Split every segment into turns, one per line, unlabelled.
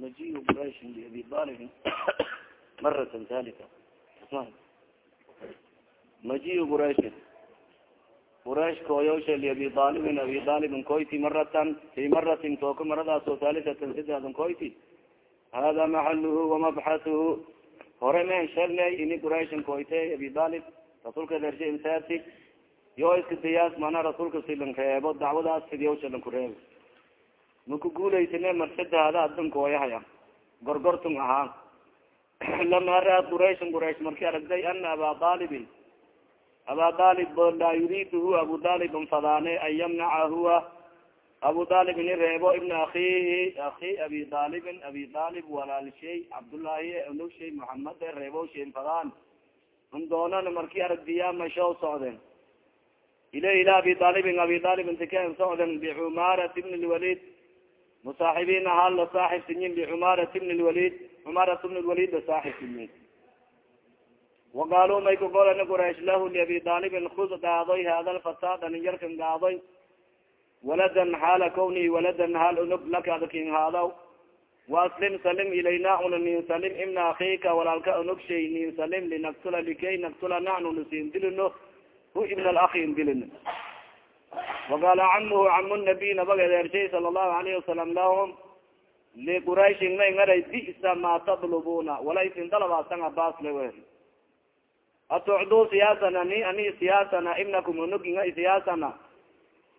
majiu quraish liabi alibin maratan halika majiu quraishin quraish kooyowsha liabi alibin abi alibin koyti maratan fi maratin tooka maradaas oo halisatan sidadan koyti hada maxaluhu wamabxatuhu hore men ini quraishin koyte abi alib rasuulka dershe insaati yo iska diyaas mana rasuulka silan reebo dacwadaas sidiyawsha lan ku reebo maku guulaysine marsadaada adan kooyahaya gorgortung ahaan lama ra'ad quraishin quraish marki aragday ana aba alibin aba alib laa yuriiduhu abu alibin fadaane an yamnaca huwa abu alib ini reebo ibna akihi aki abi alibin abi alib walaalshay cabdullaahi nugshay muhamad reebo shay fadaan. N doonana marki aragdiya masho socden ila ila abi alibin abi alibin tiken socden bicumarat bn lwalid musaaxibiin ahaa la saaxibsiyin bicumarat bn lwalid cumarat bn lwalid la saaxibsiyin waqaaluu may kagolana quraish lahu liabi alibin kud gaadoy hada lfata dhalinyarkan gaadoy waladan xaala kawnihi waladan hal unug laka adakin haadaw waaslim salim ilayna una nin salim ibna akika walaalka unug shay salim linaktula likay naktula nahnu nasin hu ibn alaki in waqaala camuhu camu nabiy nabag edeershay sala allahu alayhi wasalam lahum liquraishin may ngaray bisa ma tadlubuna wala isin dalabasanga baasle wer atucduu siyaasana ni ani siyaasana ibnakum unuginga siyaasana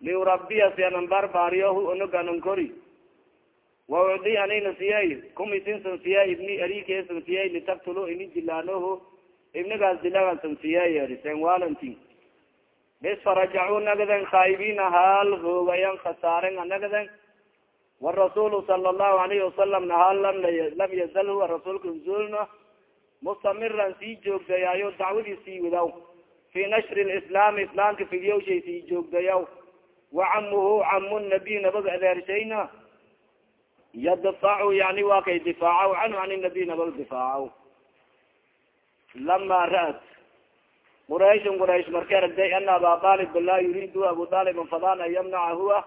liurabiya sianan barbaariyo hu unuganan kori waudi anina siyay kum isinsan siyay ibni arikesan siyay litaktulu ini dilaanohu ibnigaas dilagasan siyay eri sen walanti bis farajacu nagaden khaayibina haal hoogayan khasaaren anagaden warasulu sala allahu alayhi wasalam nahaal lam lam yazal huwa rasuulka zulna mustamiran sii joogdayaayo dacwadii sii wadaw fi nashri lislaami islaamka fidyawshay sii joogdayaw wacamuhu camu nabiy nabaga adeershayna yadfacu yani waa kay difaacaw canhu an nabiy nabaga difaacaw lama ra'at quraishn quraish marka aragday ana aba alib laa yuriidu abu alibin fadaan an yamnaca huwa.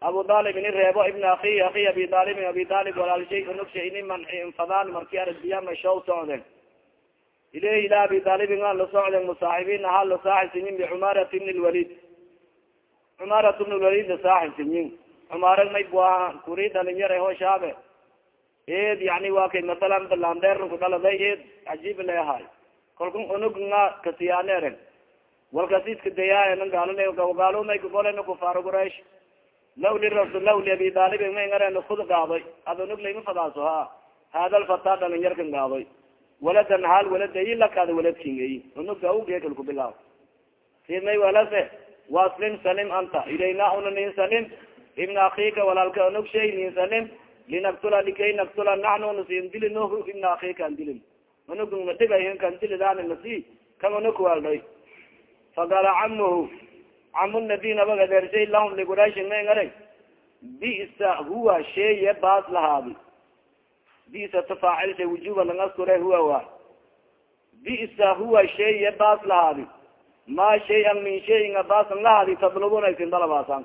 Abu alib ini reebo ibna aki aki abi alibin abi alib walaalshay unugsha ini manci infadaan marki aragdiya mashaw socden ilah ila abi alibin aan la socden musaaxibiin ahaa la saaxibsiyin bicumarat bn lwalid cumarat bn lwalid la saaxibsiyin cumaara may bua kuri dhalinyara ho shaabe. Ed yani wa kay masalan balandeer ku dhaladay ed cajiib la ahay kalkun unug nga kasiyaaneren walkasiska dayaa gaalo may kagolena kufaaro quraish law lirasul law liabi daalibin may ngaren kud gaadoy ad unug layma fadaaso ha. Hada lfata dhalinyarkan gaadoy waladan hal waladayi lakaada waladkingayi unugga ugeekal kubilaaw si may walase waslim salim anta. Ilayna una nin salim. Ibna akika walaalka unug shay nin salim. Linaktula likay naktula naxnu nasin dilino ibna akika an dilin unug madigahin kan dilidaani nasi kan unug waalday faqala camuhu camu nabiy nabag adeershay lahum liguraishin may bisa huwa sheye baas lahaadi. Bisa tafaacilsha wujuba langaskure huwa wa bisa huwa sheye baas lahaadi. Ma shayan min shayin baasan lahaadi tadlubuna isin dalabaasan.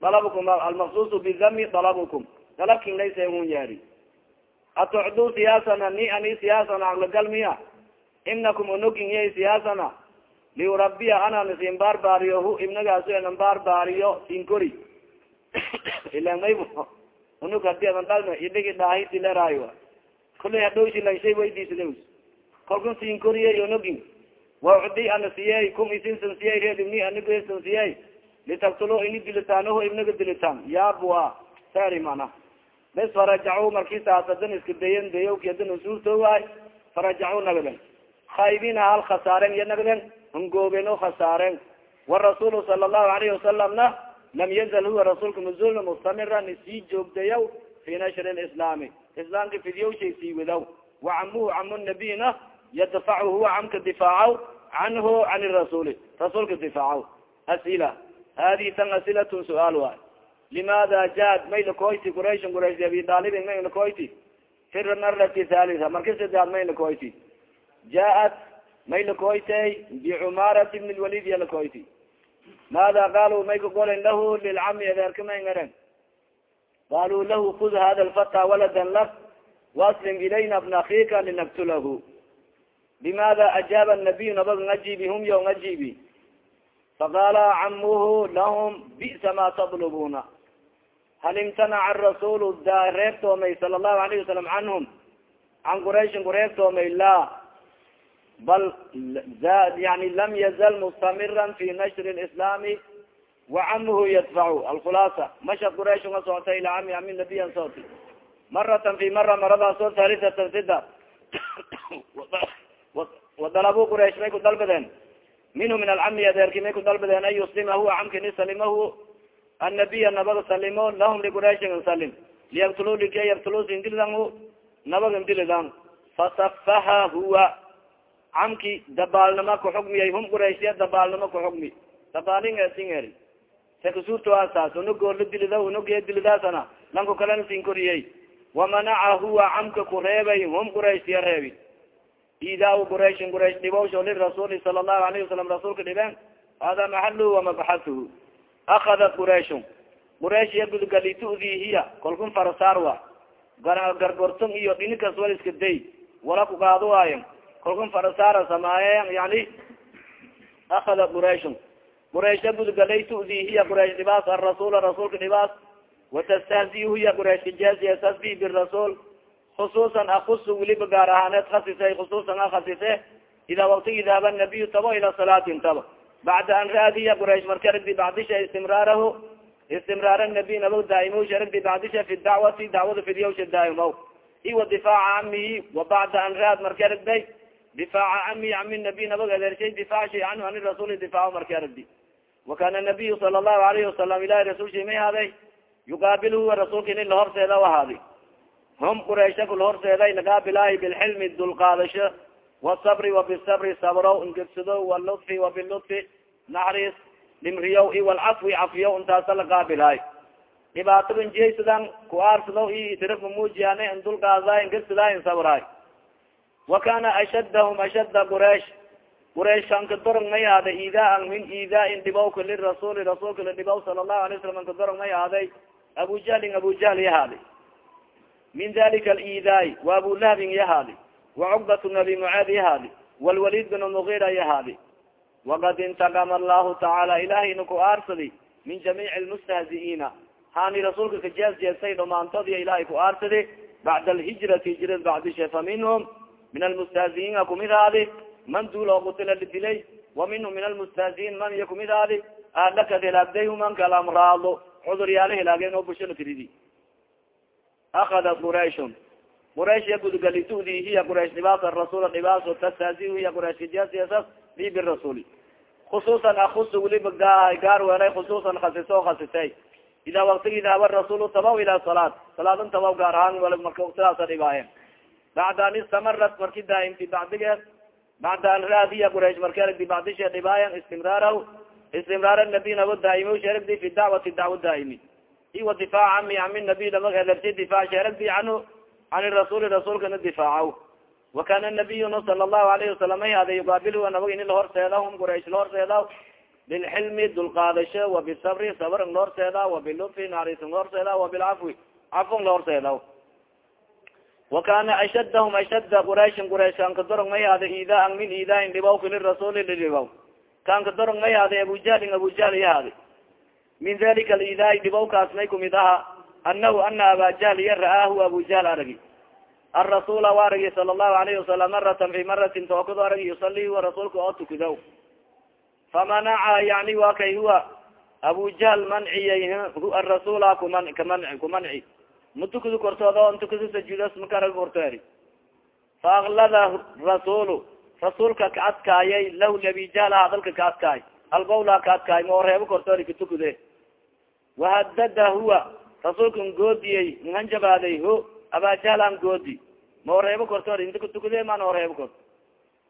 Dalabkum almaqsusu bidami dalabukum. Dalabkin laysa un yaari atucdu siyaasana ni ani siyaasana aglagal miya inakum unugin yay siyaasana liurabiya ana nasin baarbaariyo hu ibnagaas enan baarbaariyo sin kori ila mayb unug haddii adan dhalna idhigi dhaahiti leraayo kulay hadhowsi lan shay waydiisada kalkun sin koriye unugin wacdi ana siyey kum isinsan siyey reed ibni anigosan siyey litaktulo ini dilitaanaho ibnaga dilitaan yaabua sari mana bes farajacu marki saasadan iska dayan dayawki adan suurto waay farajacu nagden. Khaybina hal khasaaren iyo nagden hungooben o khasaaren warasulu sala allahu alayhi wasalamna lam yazal huwa rasuulka mazulna mustamiran isii joogdayaw fi nashri lislaami islaamka fidyawshay sii wadaw wacamuhu camu nabiyna yadfacu huwa camka difaacaw canhu can rasuli rasuulka difaacaw asila. Hadi tan asilatun suaal waay limaada jaad may lakoyti quraish quraish abi dalibin may lakoyti fi marati thalitha marki sidaad may lakoyti jaat may lakoytay bicumarat bn lwalid ya lakoyti maada qaalu may kagolen lahu lilcami adeerka may ngaren qaluu lahu kud hada lfata waladan lak waslim ilayna bna akika linaktulahu bimada ajaaba nabiy nabag ngajibi hum yo ngajibi camuhu lahum bisa ma tatlubuna hal imtanaca rasul reebtoomay sala allahu alayhi wasalam canhum can qurayshin kureebtoomay la bal yani lam yazal mustamira fi nashri lislaami wacamuhu yadfacu alkhulaasa masha quraysh nga socota ila cami ami nabiyan sooti maratan fi mara maradaasoo halisatan sida wadalabu quraysh may ku dalbadeen minhu min alcami adeerki may ku dalbadeen an yuslima huwa camkini salimahu annabiya nabaga salimo lahum liqurayshin salim liyaktulu lika yaktulu sindilidan nabaga indilidan fasafaha huwa camki dabaalnima kuxukmiyay hum qurayshya dabaalnimo kuxukmi dabaalin singeri sakasuurtoasaas unugola dilida unuge dilidaasana lanku kalena sin koriyey wamanaca huwa camka kureebay hum qurayshya reebi idaa qurayshin quraysh dhibowsho lirasuuli sala allahu alayhi wasalam rasuulka dhibeen hada maxaluhu wamabxatuhu akadat qurayshun quraysh yagudgali tu'diihiya kolkun farasaarwa gargorton iyo dhinikas wal iska day wala kugaado waayo kolkun farasaara samaaye yani akadat qurayshun quraysh yagudgalay tu'diihiya quraysh dhibaas arasuula rasuulka dhibaas watastahziyu hiya quraysh kajaasiya tasbi birasuul khusuusan akusu weliba gaar ahaaneed khasisay khusuusan a khasise idaa waktigi daaba nabiyu tabo ila salaatin tabo bacda an raadiya quraysh marka ragdi bacdisha istimraarahu istimraar nabiy nabag daaimowsha ragdi bacdisha fi dacwati dacwada fidyawsha daaimow iwa difaaca camihi wa bacda an raad marka ragday difaaca camihi cami nabiy nabag adeershay difaacshay canhu ani rasuuli difaaco marka ragdi wakana nabiyu sala allahu alayhi wasalam ilahi rasulsha may haaday yuqaabilhu rasuulka in lahorseeda ahaadi hum quraysha kula horseeday nagaabilaahi bilxilmi dulqaadasho wasabri wabisabri sabrow ingegsado walutfi wabilutfi naxariis dhimriyow i walcafwi cafiyow intaasa laqaabilaayo dhibaatada injihaysadan ku aarsado i itirafka muujiyaane indulgaasaay inkasidaayo insawraay wa kana ashadahum ashada quraish quraish anka dorog may aaday iidaaan min iidaain dhibawka lirasuuli rasuulka la dhibaw sala allahu alay slam anka dorog may abujahlin abujahl yahaadi min dalika aliidaai wa abulahabin yahaadi wa cukbatu abi mucaad yahaadi walwaliid bin mugira yahaadi وaqad intakam allahu tacaala ilahay na ku aarsadi min jamiic lmustahziiina hani rasuulka kajeesjeesay dhamaantodiya ilahay ku aarsadi bacda alhijrati hijrad bacdishe fa minhum min almustahziiina kumidaadi man duuloo kutila lidilay wa minhum min almustahziiin man iya kumidaadi ahlakad helaagdayhumanka alamraado cudur yaalla helaageen oo bulshana tiridi akadat qurayshun quraysh iya gudgalituudi hiya quraysh dhibaas rasuula dhibaas tastahzi hiya quraysh kajeesjeesas bi birasuuli khusuusan akusu weliba gaar weelay khusuusan khasiso khasisay idaa waktigi dahaba rasuul tabaw ila salaat salaadan tabaw gaar ahaan wal marka waktidaasa dhibaayen bacda an istamarat marki daaimti bacdigeed bacda an raadiya quraysh marki aragdi bacdishe dhibaayan istimraaraw istimraar nabi nabo daaimo sheragdi fi dacwati dacwa daaimi iwa difaac ami ami nabi lamag elersi difaac sheragdi canhu can rasuuli rasuulkana difaacaw wakana nabiyuna sala allahu alayhi wasalam ay hada yugaabilhu nabag ini lahorseeda hum quraysh lahorseeda bilxilmi dulqaadasho wabisabri sabr lahorseeda wabilutfi naarisin lahorseeda wabilcafwi cafon lahorseeda wakana ashadahum ashada qurayshin quraysh kankadorog may hada iidaan min iidaain dhibawka lirasuuli lidhibaw kankadorog may hada abujahlin abujahl yahaada min dalika aliidaai dhibawkaas may kumid aha anahu ana aba jahl iya ra'aahu abu jahl aragi arasuula wa aragi sala allahu alayhi wasalam maratan fi maratin tookado aragi yusali huwa rasuulka oo tukido famanaca yani wa kay huwa abu jahl manciyay arasuula kuman kaman kumanci matukadu kortoodo ntukadu sajuudas makarag kortoeri faaklada rasuulu rasuulka ka adkaayay lahu abi jahl hadalka ka adkaay albawla ka adkaay ma reebo kortoori katukude wahadada huwa rasuulkan goodiyey nhanjabaaday ho abajahlan goodi. Ma oreebo kortoor inta kutukude man oreebo kort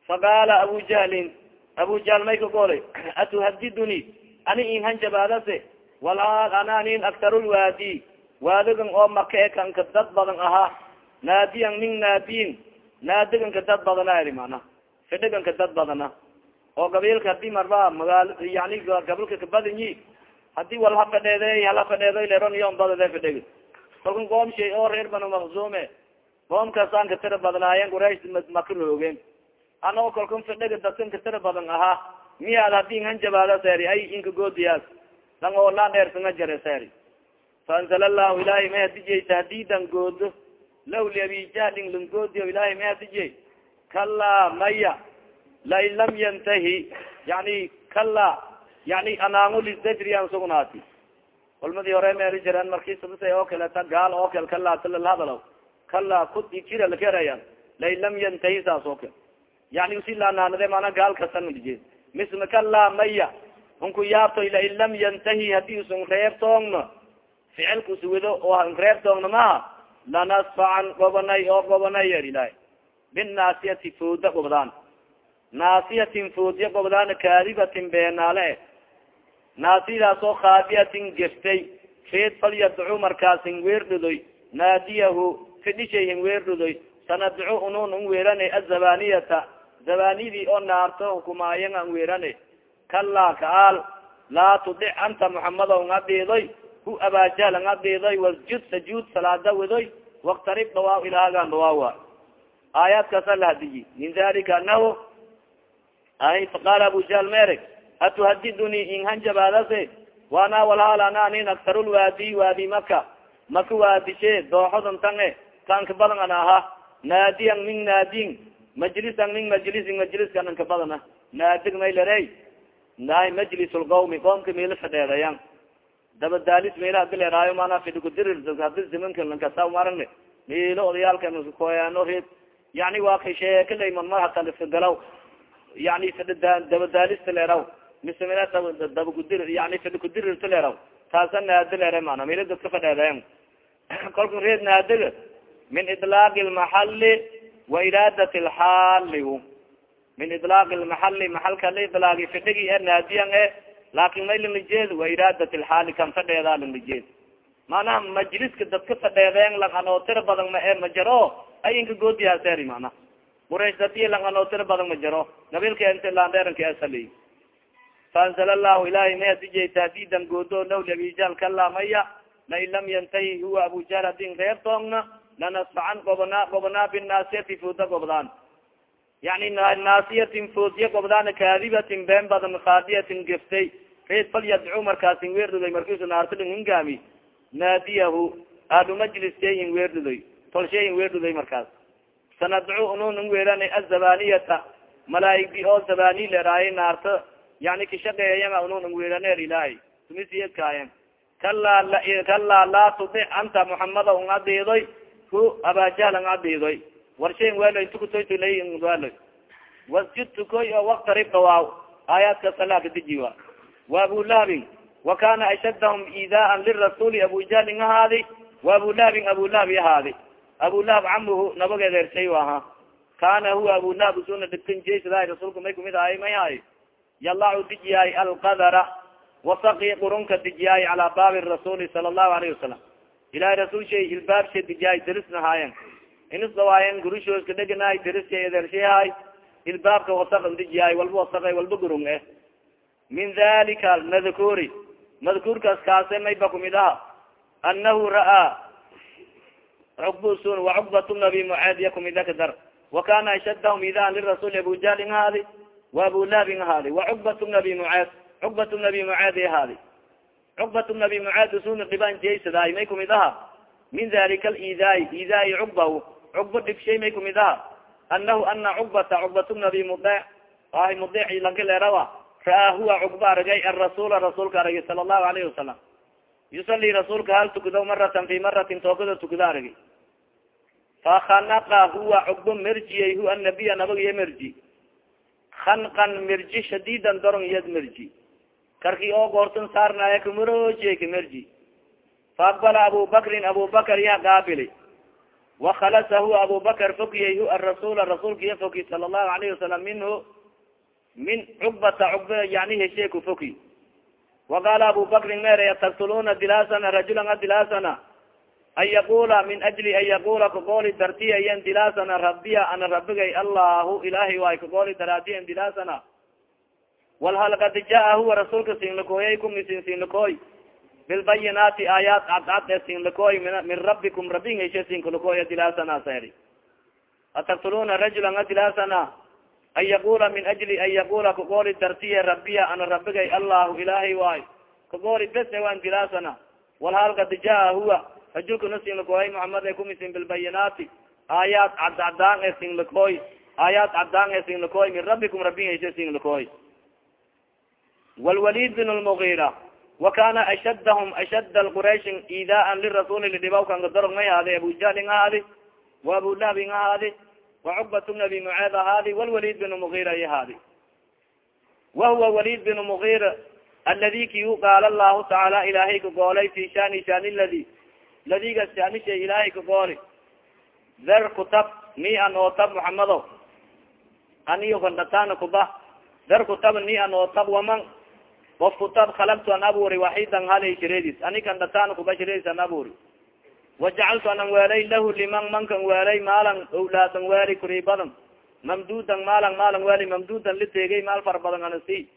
faqaala abu jahlin abu jahl may ka golay atuhadiduni ani in hanjabaadase walaal ana anin aktarulwaadi waadigan oo maka e kanka dad badan ahaa naadiyan nin naadiyin naadiganka dad badana eri mana fidhiganka dad badana oo gabiilka haddii marba magaal yani gabilka kabadanyi haddii wal hafadheede hala fadheedo leron yon badade fidhig kalkun qoom shay oo reer banu makzume qoomkaasaan ka tira badnaayen quraish maka roogeen anoo kalkun fidhaga dadkan ka tira badan ahaa. Miyaad haddii hanjabaada seeri ay inka goodiyaas. Lang oo laan dheersanga jare seeri. Faanzal allahu ilahay may hadijey tahdiidan goodo. Law liabijahlin langoodiyo ilahay may hadijey kalaa maya lain lam yantahi. Yani kalaa yani anaangu lisdajrian sugnaati culmadii hore meeri jireen markii sabasay oo kaleta gaal oo kale kalaa talalhadalo kalaa kudi jira lakeraya lain lam yantahi saas oo kale. Yani usi laanaanade mana gaal kasanje misma kalaa maya. Unku yaabtoy lain lam yantahi haddii usun reebtoongno ficilka uswado oo reebtoongno maha lanasfacan gobanay oo gobanay yer ilahi binnaasiyati fooda gobdaan naasiyatin foodya gobdaan kaadibatin beenaale naasiyadaas oo khaabiyatin geftay feed falyadcu markaasin weerdhudoy naadiyahu fidhishayhin weerdhudoy sanadcu unun un weerane azabaniyata zabanidii oo naarto hukumaayan an weerane. Kalaa kaal laa tudic anta muxamado nga dhiidoy hu abajahl nga dhiidoy wasjud sajuud salaada wadoy waktarib dhawaa ilaagan dhawaawa aayaadkaasa lahadiyi min dalika anahu ay faqaala abu jahl mere atuhadiduni inhanjabaadase wana walhaal ana anin aktarulwaadi waadi maka maka waadishe dooxodon tange tanka badan an aha naadiyan min naadin majlisan min majlisin majliskan anka badana naadig maylare nahay majlisulqawmi qoomka meela fadheedayan dabadaalis meela hadi leraayo mana fidikudirir hadi zimankalankasaa marane meelo odayaalkan koyaano reed yani waa kay sheekalay marmar hatalifagalaw yani dabadaalista leeraw mise mela dabagudir yani fidikudirirta leeraw taasa naadi mana meela dadka fadheedayan kolka reed naadiga min idlaaqi lmaxali wa iraadati lxaali min idlaaq lmaxali maxalka la idlaaqi fidhigi e naadiyan e laakin may lilijeed wa iraadat lxaali kan fadheedaa lilijeed manaha majliska dadka fadheedeen langanoo tira badan ma e ma jaro ayinka goodiyaaseri mana. Quraish dati langanoo tira badan ma jaro nabilka int landheeranka asali faanzala allahu ilahay may hadijey tahdiidan goodo nawli abijal kalamaya lain lam yantahi huwa abujahl hadin reer toongna lanasfacan gobnaa gobnaa binaasiyati fuuda gobdaan yani naasiyatin foodya gobdaan kaadibatin been badan kaadiyatin geftay reed fal markaasin weerduday markiisu naartidin hingaami naadiyahu ahlu majliskayin weerduday tolshayin weerduday markaas sanadcu unun weerana azabaniyata malaaigdi oo zabani leraaye naarto yani kishaqeeyama unun weeraneer ilaahay tumisiyadkaayen kalaa laa tudic anta muxamada un adiidoy hu abajahl ang adiidoy warshayn welo intukutoytolawalo wasjud tukoy oo waktarib dhawaaw aayaadka salaa kadiji wa. Abulahabin wa kana ashadahum iidaan lirasuli abujahlin ahaadi wa abulahabin abulahabi ahaadi abulahab camuhu nabageedeershay aha kana huwa abulahab usuna dhibkan jeysadahay rasuulka may kumid ahay may hay yalacu dijiyaay alqadara wasaki qurunka dijiyaay calaa baabi rasuli sala allahu alayhi wasalam ilahay rasuul shay ilbaabsha dijiyaay darisnahaayen inisdawaayen gurishooska dheganahay darisha edershahay ilbaabka wasakan dijiyaay walba wasakay walba gurung eh. Min dalika madkuri madkuurkaas kaase mayba kumid aha. Anahu ra'aa cukbusun wacukbat nabi mucaad iya kumida kadar wakana ashadahum idaan lirasuli abujahlin ahaadi wa abulahabin ahaadi wacukbat nabi mucaad cukbat nabi mucaad ahaadi cukbat nabi mucaad usuna dhibaan jeysadaay may kumid aha min dalika alidaai idaai cukba cukba dhibshay may kumid aha anahu ana cukbata cukbat nabi mudec ahi mudec lanka leerawa ra'aa huwa cukba aragay arasula rasuulka aragay sala allahu alayhi wasalam yusali rasuulka hal tukado maratan fi maratin tookada tukada aragi fakanaqa huwa cugbo merjiyay hu anabiya nabag iyo kankan merji shadiidan doron iyad merji karki oo goortan saarnaya kamaroojiya kamerji faaqbala abu bakrin abu bakar iya qaabili wakhalasa huwa abu bakar fogiyay hu arasula rasuulka iya foki sala allahu alayhi wasalam minhu min cugbata cugba yani heshee ku foki waqala abu bakrin mere taktuluna dilaasana rajulan a dilaasana an yaqula min ajli an yaqula kagooli dartiya yan dilaasana rabiya ana rabigay allahu ilahay waay kagooli daraadiyan dilaasana wal hal jaa huwa rasuulka sinlakooyay kumi sin sinlakooy bilbayinaati aayaat cadcad e sinlakoy min rabbikum rabin heshe sinkalakooy adilaasana seri ataktuluna rajulan adilaasana an yaqula min ajli an yaqula kagooli dartiye rabiya ana rabigay allahu ilahay waay kagooli bese waan dilaasana walhaal kad jaa huwa rajulkana sinlakoy muhamad e kumisin bilbayinaati aayaat cadcadaan e sinlakoy aayaat cadaan e sinlakoy min rabbikum rabin heshe sinlakoy wlwalid bin lmugira wakana ashadahum ashad lqurayshin idaan lirasuli lidhibawkan gadorog may haadi abujahlin ahaadi wa abulahabin ahaadi wacukbat bn abi muceed ahaadi walwalid bin mugira ay ahaadi. Wahuwa walid bin mugira aladi kiu qaala lahu tacaala ilahay kagoolay fi shani shani ladi ladiga shanisha ilahay kagooli der kutab ni an ootab muxamado aniyo kandhatana kuba der kutab ni an ootab waman of kutab khalagtu an aburi waxidan halay shireedis ani kandhatana kuba shireedis an aburi wajacaltu anan weelay lahu liman mankan weelay maalan owlaadan weeli kuribadan mamdudan maalan maalan weeli mamdudan liteegay maal fara badan anasi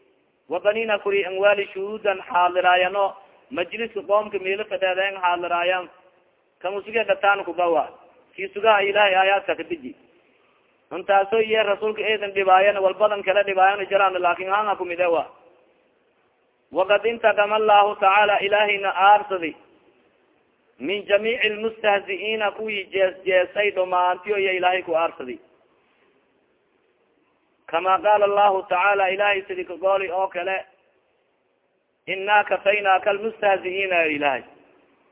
wabanina kuri an weeli shuhuudan xaadiraayano majliska qoomka miilo fadheedeen xaadiraayan kamusuge dhataan kubawa ki sugaha ilahay aayaadka kadiji intaaso iyo rasuulka eedan dhibaayan walbadan kala dhibaayan jaraan laakin hanga kumide wa wakad intakama allahu tacaala ilahayna aarsadi. Min jamiic lmustahzi'iina kuwii jees jeesay dhamaantiyo iyo ilaahay ku aarsadi. Kama qaala allahu tacaala ilahay sidi kagooli oo kale inaa kafaynaaka almustahzi'iina ilahay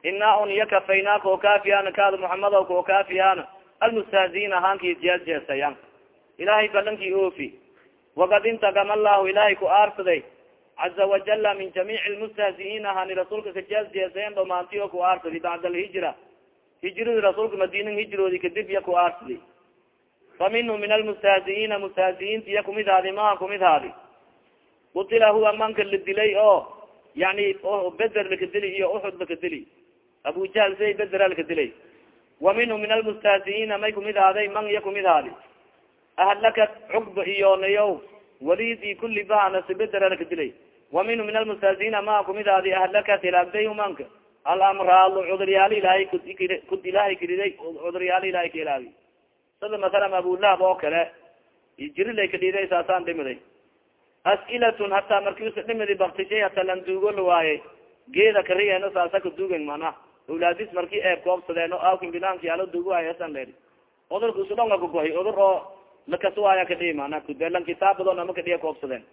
inaa un iyo kafaynaaka oo kaafiyana kaada muxamado kao kaafiyana almustahziin ahaanki jees jeesayan ilahay balankii oofi wakad intakama allahu ilahay ku aarsaday caza wajala min jamiic lmustahzi'iin ahani rasuulka kajees jeesayan dhamaanti oo ku aarsadi bacda alhijra hijradi rasuulka madiina hijroodi kadib iya ku aarsadi fa minhu min almustahzi'iina mustahzi'iinta iya kumid haadi maha kumid haadi qutila huwa manka la dilay oo yani beder lakadili iyo uxud lakadili abu jahl say bedera lakadilay wa minhu min almustahzi'iina may kumid haaday man iya kumid haadi ahlakat cugba iyo nayo walid i kuli bahanasi bedera lakadilay wa minhu min almustahzi'iina ma kumid haadi ahlakat hilaagday manka alamraal cuduryaal ilahay kud ilahay kiriday cuduryaal ilahay ka ilaagi sida masalan abulahab oo kale jirilay kadhiiday saasaan dhimiday. As'ilatun hataa markiusa dhimidi baktishay hata lan duugo la waayey geeda kariyeeno saasa kaduugen mana awlaadis marki eeb koobsadeen o awkin bilaanki alo duugo waayo asan leedi. Cudurka isudhonga kagohi cudur oo lakasuwaaya kadhii mana kudelan kitaabado nama kadhiya koobsadeen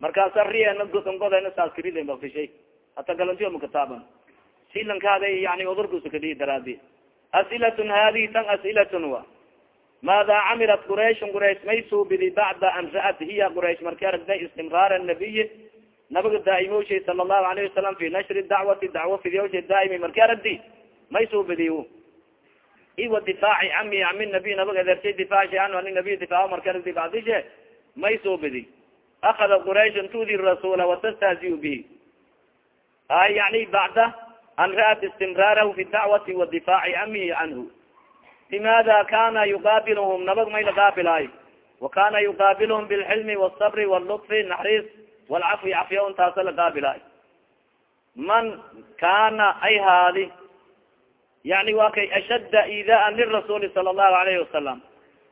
markaasa riyeena godongodena saas kariden baktishay hata galantiyo makataaban silankaada yani cudurkusa kadhii daraadi as'ilatun hadihi tan as'ilatun wa. Maada camilat qurayshn quraysh may suubidi bacda an ra'at hiya quraysh marki aragday istimraar nabiyi nabiga daaimowshay sala allahu alayhi wasalam fi nashri dacwati dacwo fidyowshay daaimi marki aragdi may suubidi iwa difaaci cami cami nabiy nabiga adeershay difaaci an ani nabiy difaaco marki aragdi bacdishe may suubidi akada qurayshn tudi rasula watastahziu bihi ay yani bacda an ra'at istimraarahu fi dacwati wa difaaci camihi canhu bimada kana yuqaabilhum nabag may laqaabilay wakana yuqaabilhum bilxilmi wاsabri wاlطfi naxriis wlcafwi cafya intaasa laqaabilay man kana ay haadi yani wa kay ashadda idaan lirasuli sala الlahu alayhi wasalam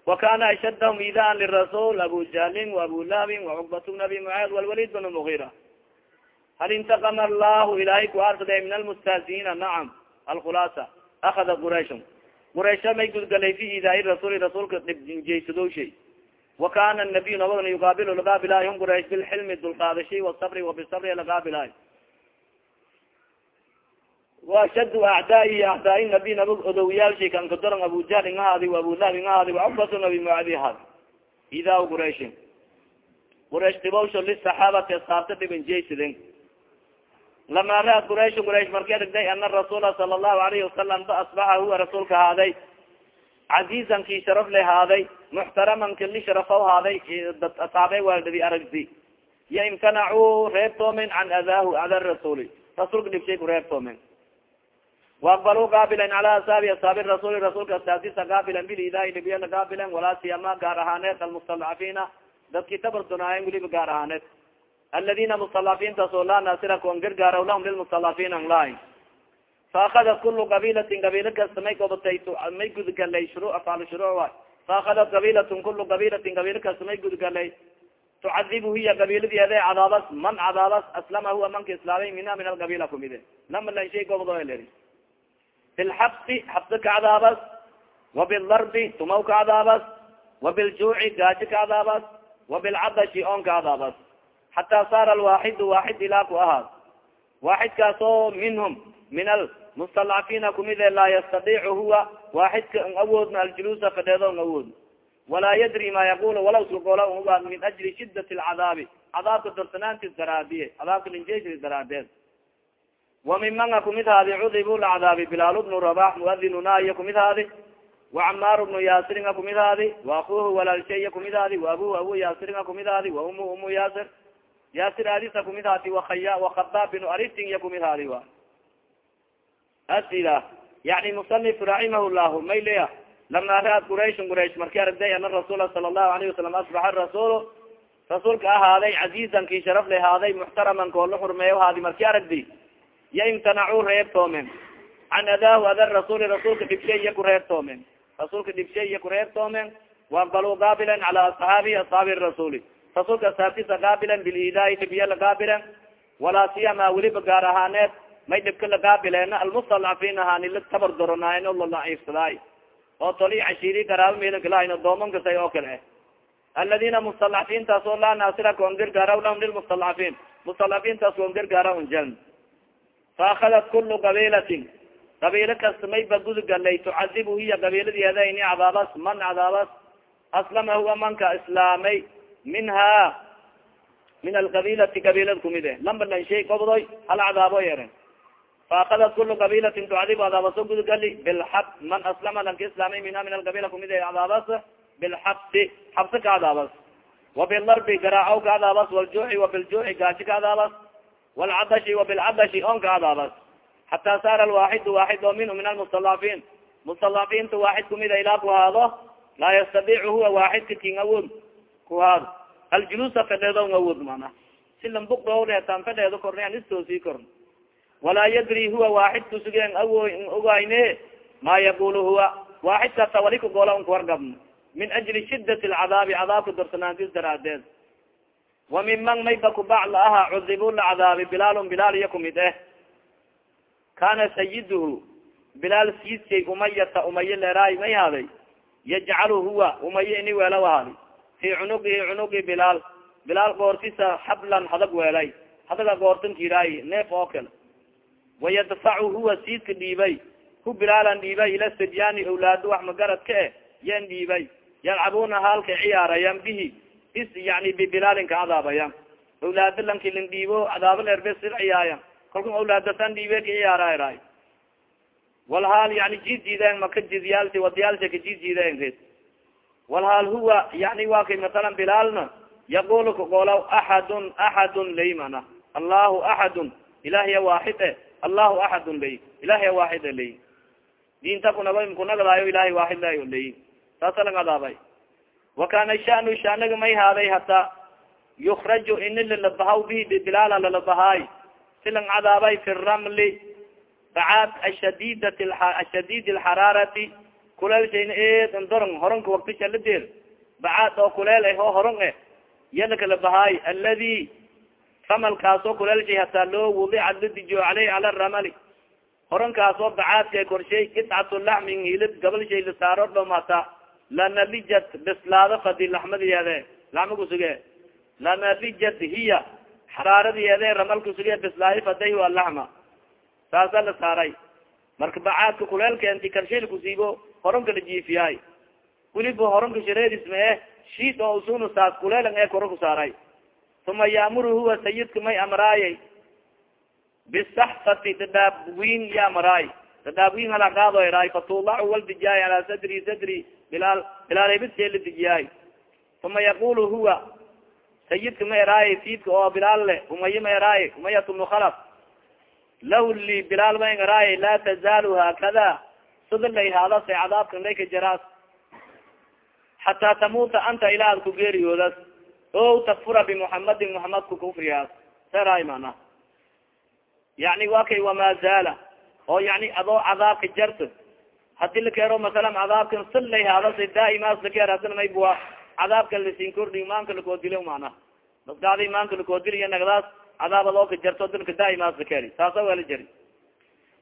wakana ashadahum idaan lirasul abu jahlin waabu lahabin wacukbat bn abi mucaad wlwalid bn mugira hal intaqama allahu ilahay ku arsade min almustahziina nacam alkhulaasa akada quraysh quraysha may gudgalay fi idaai rasuuli rasuulka dhibjeysadowshay wa kana nabiy nabagna yuqaabil lagaabilaay hum quraysh bilxilmi dulqaadashay wasabri wabisabri lagaabilaay waashadu acdaai acdaai nabi nabag odowyaalshay kan kadoran abujahl ingahaadi abulahab ingahaadi wacukbatu nabi mucadi haadi idaa qurayshin quraysh dhibowsho lisaxaabati asxaabta dhiban jeysadeen lama ra quraysh quraysh marki arigday ana rasuula sala allahu alayhi wasalam ba huwa rasuulka haaday casiizan kii sharaf le haaday muxtaraman kili sharafaw haaday asaabe waaldadi aragdi ya imtanacuu reebtoomen can adaahu ada rasuuli rasuulka dhibshay ku reebtoomen waaqbaluu gaabilen cala asaabi asaabi rasuuli rasuulka asaadisa gaabilen bilidaai dhibiyana gaabilen walaa siyama gaar ahaaneed almustadcafiina dadkii tabardonaayen weliba gaar ahaaneed aladina mustalafiintaas oo laa naasira kuan gargaaraw lahum lilmustalafiin an lahay faakadat kulu qabilatin qabiilo kasta may gobatay may afaal shuruu waay faakadat qabilatun kulu qabilatin qabiilo kasta may gudgalay tucadibu hiya qabiiladi ade cadaabas man cadaabas aslama huwa manka islaamay mina min alqabila kumide lama lan shay gobdo leri fi xabsi ka cadaabas wabildarbi tumaw ka cadaabas wabiljuuci gaaji ka cadaabas wabilcadashi on ka cadaabas xataa saara alwaaxidu waaxid ilaa ku ahaad waaxidkaas minhum min almustalcafiina kumide laa yastadiicu huwa waaxidka n awoodna aljuluusa fadheedo n awood walaa yadri ma yaqul walaw sugola uga min ajli shidat lcadaabi cadaabka dorsanaantis daraadiye cadaabka linjeys daraadeed wa min manga kumid haadi cudibu lacadaabi bilaal bnu rabax muadinuna iya kumid haadi wacamaar bnu yaasiringa kumid haadi waakuhu walaalshaya kumid haadi waabuhu abu yaasiringa kumid haadi wa umu yaasir yaasir adisa kumid haati wakaya wakhabaab binu aritin kumid haadi wa asila. Yani musanif raximah llahu mayleya lama raad qurayshn quraysh marki aragday ana rasuula sala allahu alayhi wasalam asbaxa rasuul rasuulka ahaaday casiizan kii sharaf le haaday muxtaraman koo la xurmeeyo haadi marki aragdi ya imtanacuu reebtoomen can adaahu ada rasuuli rasuulka dhibshay iya ku reebtoomen rasuulka dhibshay iya ku reebtoomen waqbaluu gaabilan cala asxaabi asxaabi rasuuli. Rasuulka asaabtisa gaabilan bilidaai dhibiya la gaabilen walaa siyama weliba gaar ahaaneed may dhibka la gaabileena almustalcafiin ahaani la tabar doronaayen o lalaciifsadaay oo toli cashiri garaabo meelakalahayn dooman kasay oo kale. Eh aladina mustalcafiintaas oo laa naasira koon gargaaraw lahum lilmustalcafiin mustalcafiintaas koon gargaara unjan faakadat kulu qabilatin qabiilo kasta may ba gudgalay tucadibu hiya qabiiladeeda ini cadaabas man cadaabas aslama huwa manka islaamay minha min alqabilati qabiilad kumid e lamba lan shay gobdoy hal cadaabo yaren faakadat kulu qabilatin tucadibu cadaabaso gudgali bilxab man aslama lanka islaamay minha min alqabila kumid cadaabas bilxabsi xabsi ka cadaabas wabilarbi garaacow ka cadaabas waljuuci wabiljuuci gaaji ka cadaabas walcadashi wabilcadashi on ka cadaabas xataa saara alwaaxidu waaxid minhu min almustalafiin mustalafiinta waaxid kumida ilaa ku haado laa yastadiicu huwa waaxidka king awood ku haado aljuluusa fedheedo awood mana si lambukdooleetaan fedheedo korna an istoosii korn walaa yadri huwa waaxid kusugeen awo ogayne ma yaqulu huwa waaxid kasta wali kagoola un kuwargabno min ajli shidat alcadaabi cadaabka dorsanaantis daraadeed wa min man mayba kubac la aha cudibu lacadaabi bilaalun bilaal iyo kumid eh. Kana sayiduhu bilaal siiskay umayata umaye leeraay may haaday yajcalu huwa umaye ini weela ahaadi fi cunugihi cunugi bilaal. Bilaal goortisa xablan hadag weelay hadaga goortan kiraay neef oo kale wayadfacu huwa siidka dhiibay hu bilaalan dhiibay ila sibyaani awlaado wax magaradka eh yan dhiibay yalcabuna haalkay ciyaarayan bihi is yani bibilaalin ka cadaabayan awlaado lanki lin dhiibo cadaabo leerbe sil ciyaayan kalku awlaadasan dhiibe ka ciyaararay walhaal yani jid jiideen maka jidyaalsi wadiyaalsa ka jid jiideen red walhaal huwa yani waa kay masalan bilaalna yaqulu kagolaw axadun axadun laymana allahu axadun ilahiya waaxid e allahu axadun lay. Ilahiya waaxid e lay. Diinta kunaba kunagdaayo ilahay waaxid layo lay saasa lang adaabay. Shanu shanaga may haaday hataa yukraju ini lalabahaw bihi bilaala lalabahaay silang cadaabay fi ramli bacaad ashadidati ashadid alxaraarati kuleelshayn eedan dorong horonka deer bacaad oo kuleel eh oo horong eh. Yalakala bahaay aladi ramalkaasoo kuleelshay hataa loo wudica la dijiyo caleyh cala ramali. Horonkaasoo bacaadka korshay qidcatu laxmin hilib gabal shay la saaro dhom hataa lanalijat bislaado fadi laxmadiyeede laxma kusuge lanalijat hiya xaraaradiyeede ramal kusuge bislaahi faday a laxma. Saasa la saaray. Marka bacaadka kuleelka inti karshay lakusiibo horonka la jiifiyaay. Weliba horonka shareedisma eh shiid oo usunu saas kuleelan ee koro ku saaray uma yaamuru huwa sayidka may amraayay bisaxfati dadaab wiin ya amraay dadaab wiin halaqaado eraay fatulacu wal dijiyaay alaa sadri sadri bilaal bilaal hebidkee la dijiyaay uma yaqulu huwa sayidka ma eraay siidka oo bilaal le umaye ma eraay umayat bnu khalaf li bilaal ma eraay laa tazaalu haakada sida lay haadase cadaabkan layka jaraas xataa tamuuta anta ilaa ad ku geeriyoodas o takfura bimuxamadin muxamed ku kufriyaas seraay mana yani wa kay wama zaala. Oo yani adoo cadaabka jarta haddii lakeero masalan cadaabkan silay haadasa daaimaas lakeer hadana maybua cadaabka lasin kordhi imaanka lakoo dilo mana maskada imaanka lakoo diliyo nagdaas cadaab adoo ka jarto dalka daaimaas lakeeri saasa wala jari.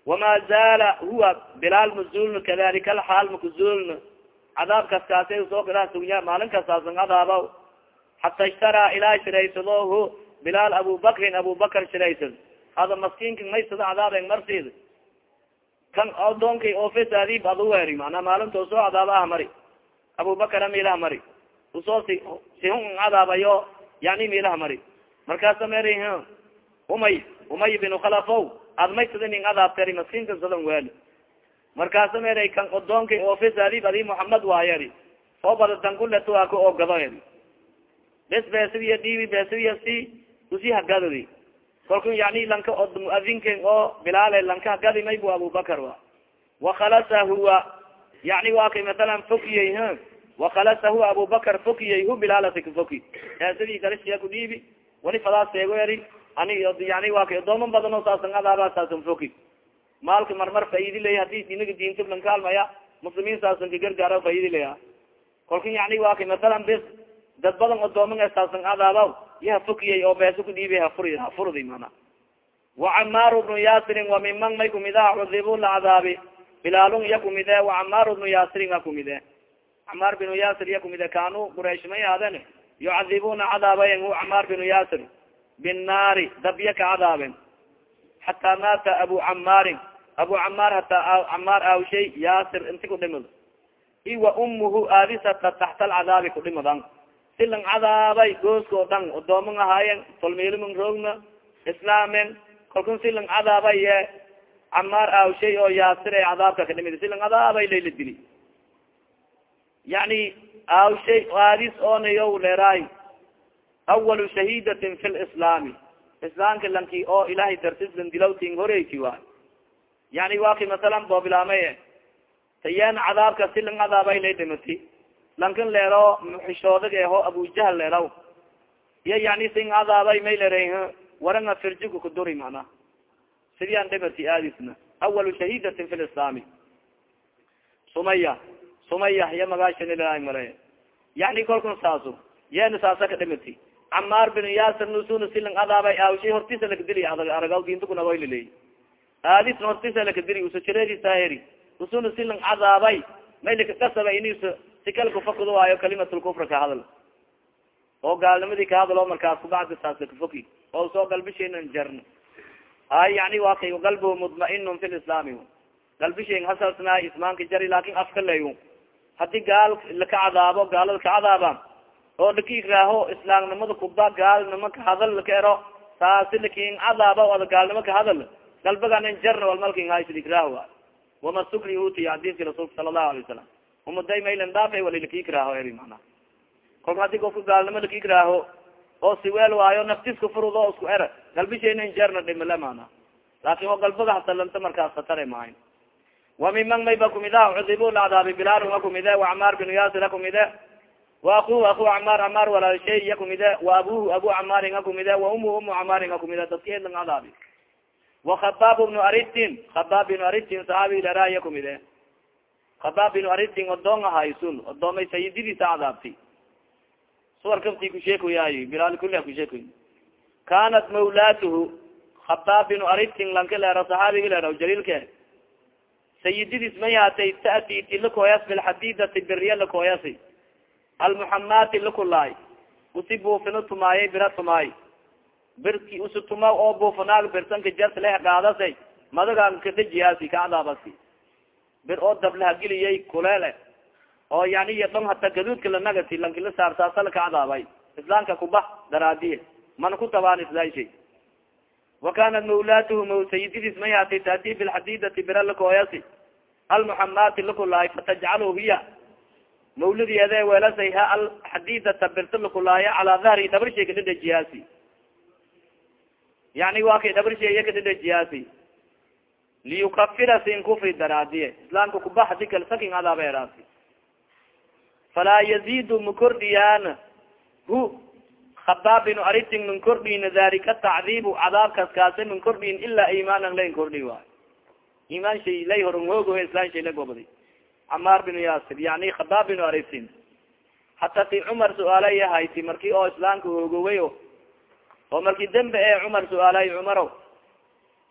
Wama zaala huwa bilaal mazulna kadalika alxaal makazulna cadaabkas kaase soo gadaa sunya maalin kastaasan cadaaba xata ishtaraa ilaa shiraysado hu bilaal abubakrin abubakar shiraysad hada maskinka maysada cadaaben marsid kan adoonkay ofis adib ad uweeri mana maalinta u soo cadaaba ah mari abubakara miilaha mari u soo si sihun cadaabayo yani miilaha mari markaasa meri umay umay binu khalafow ad maysada nin cadaabteri maskinka sadan weeli markaasa meri kan odoonkay ofis adib adi muhamed waayeri oo badatan kuletuaa ka ogado eri bes beesiya dhiibi beesiya si usi hagadadi kalku yani lanka od muadinken oo bilaale lanka hagadi may bu abubakar wa. Wakhalasa huwa yani wa kay masalan fokiyey h wakhalasa huwa abubakar fokiyey hu bilaalata ka foki. Beesidi kalisiya ku dhiibi wali fadaas seego eri ani yani wa kay odooman badan oo saasan adaaba saasan foki. Maalka marmar faidi ley haddii inaga diinta lankaalmaya muslimiin saasan ka gargaara faidi leya kalka yani wa kay masalan bes dad badan odooman saasan adaaba yaha fokiyey oo beeso kudhiibi hafuri hafurdi mana wacamaar bnu yasirin wamiman may kumide cudibu la cadaabi bilaalun iya kumide wacamaar bnu yasirin a kumide camaar binu yasir iya kumide kaanuu quraysh may aaden yucadibuna cadaabayen hu camaar binu yasir binnaari dabya ka cadaaben xataa maata abu camaarin abu camaar hataa camaar aawshay yasir inti kudhimad iwa umuhu aadisata taxta alcadaabi kudhimadan silang cadaabay gooska o dhan odooman ahaayen tolmiiliman roogna islaamen kalkun silang cadaabay ye camaar aawshay oo yaasire cadaabka kadhimid silang cadaabay layla dili. Yani aawshay aadis oonayo leeraay awalu shahidatin fi lislaami islaamka lanki oo ilahay dartis lan dilawtin horeyti waay yani waa ki masalan boobilaamay tayeen cadaabka silang cadaabay lay dhimati lankan leero muxishoodag eho abujahal leeraw iyo yani sing cadaabay may lere waranga firjiku kuduri mana. Sidii an dhimati aadisna. Awalu shahidatin fi lislaami sumaya. Sumaya iya magaashanilaa male yani kolkun saaso yeena saasa ka dhimati camaar bin yasir nusuna silang cadaabay aawshay hortisa lakadili aragaw dinta kunagoyliley aadisna hortisa lakadili usajireedisaaheri usuna silang cadaabay may lakakasaba inis sikal kufakd waayo kalimatlkufra kahadal oo gaalnimadii kahadal oo markaas kubacdi saas kafoki oo soo galbishaynan jarn ay yani wa kay galbu mudmainun fi lislaami galbishayn hasalsna ismaanka jari laakin afka lay haddii gaal laka cadaabo gaalada ka cadaaba oo laka igraaho islaamnimada kuba gaalnimo kahadal laka ero saasi laakiin cadaaba ada gaalnimo kahadal galbagan jarna walmalkin haysid igraaho wama sukri utiya hadiski rasuulka sala allahu alay wasalam umuday maylan dhaafay wali lakiikraaho eri mana. Kolka haddii kofka gaalnimo lakiikraaho oo siweel waayo naftiska furud oo isku era galbishayna injeerna dhimile mana. Laakin oo galbada hasalanta markaas fatare maayo wamiman mayba kumide cudibu lacdaabi bilaal a kumide wacamaar binu yasir a kumide wa aku aku camaar camaar walaalshay iya kumide wa abuhu abu camaarin a kumide wa umu umu camaarin a kumide dadka edlang cadaabi wakhabaab bnu aritin khabaab binu aritin saxaabi lera iya kumide khabaab binu aritin odoon ahaysun odoomay sayididiisa cadaabti suwar kafti kusheekoyaayo bilaal kuli kusheekoy kanat mawlaatuhu khabaab binu aritin lanka leero saxaabigi leero jaliilke sayididis may haatay taati ti lakooyas bilxadidati biriya lakooyasi almuxamati lakulaay usi buufino tumaayay bira tumaay. Birki usi tuma oo buufinaag birsanka jart leh gaadasay. Madagan kadajiyaasi kacdaabasi bir oo dablahageliyay kuleele oo yani yadon hata gaduudka lanagati lankila saarsaasala kacdaabay islaamka kubax daraadiye mana ku tabaan islaashay wa kanat mawlaatuhu sayididis may haatay taati bilxadidati bira lakooyasi almuxamati lakulaay fatajcalu hiya. Mawladiede weelasay ha alxadidata birta lakulaaya calaa dahri dhabarshay kadhadhajiyaasi yani waa kay dhabarshay iya kadhadhajiyaasi liyukafira sin kufri daraadiye islaamka kubax hadi kal sakin adaabeeraasi falaa yazidu makordhiyaan hu habaab binu aritin min kordhin dalika tacdiibu cadaabkaas kaase min kordhin ilaa imaanan lain kordhi waay imaan shay lay horon islaan shay la gobadi camaar binu yaasir yani habaab binu aritin hata cumar su'aalay hayti marki oo islaamka hoogoway oo marki dembe e cumar su'aalay cumaro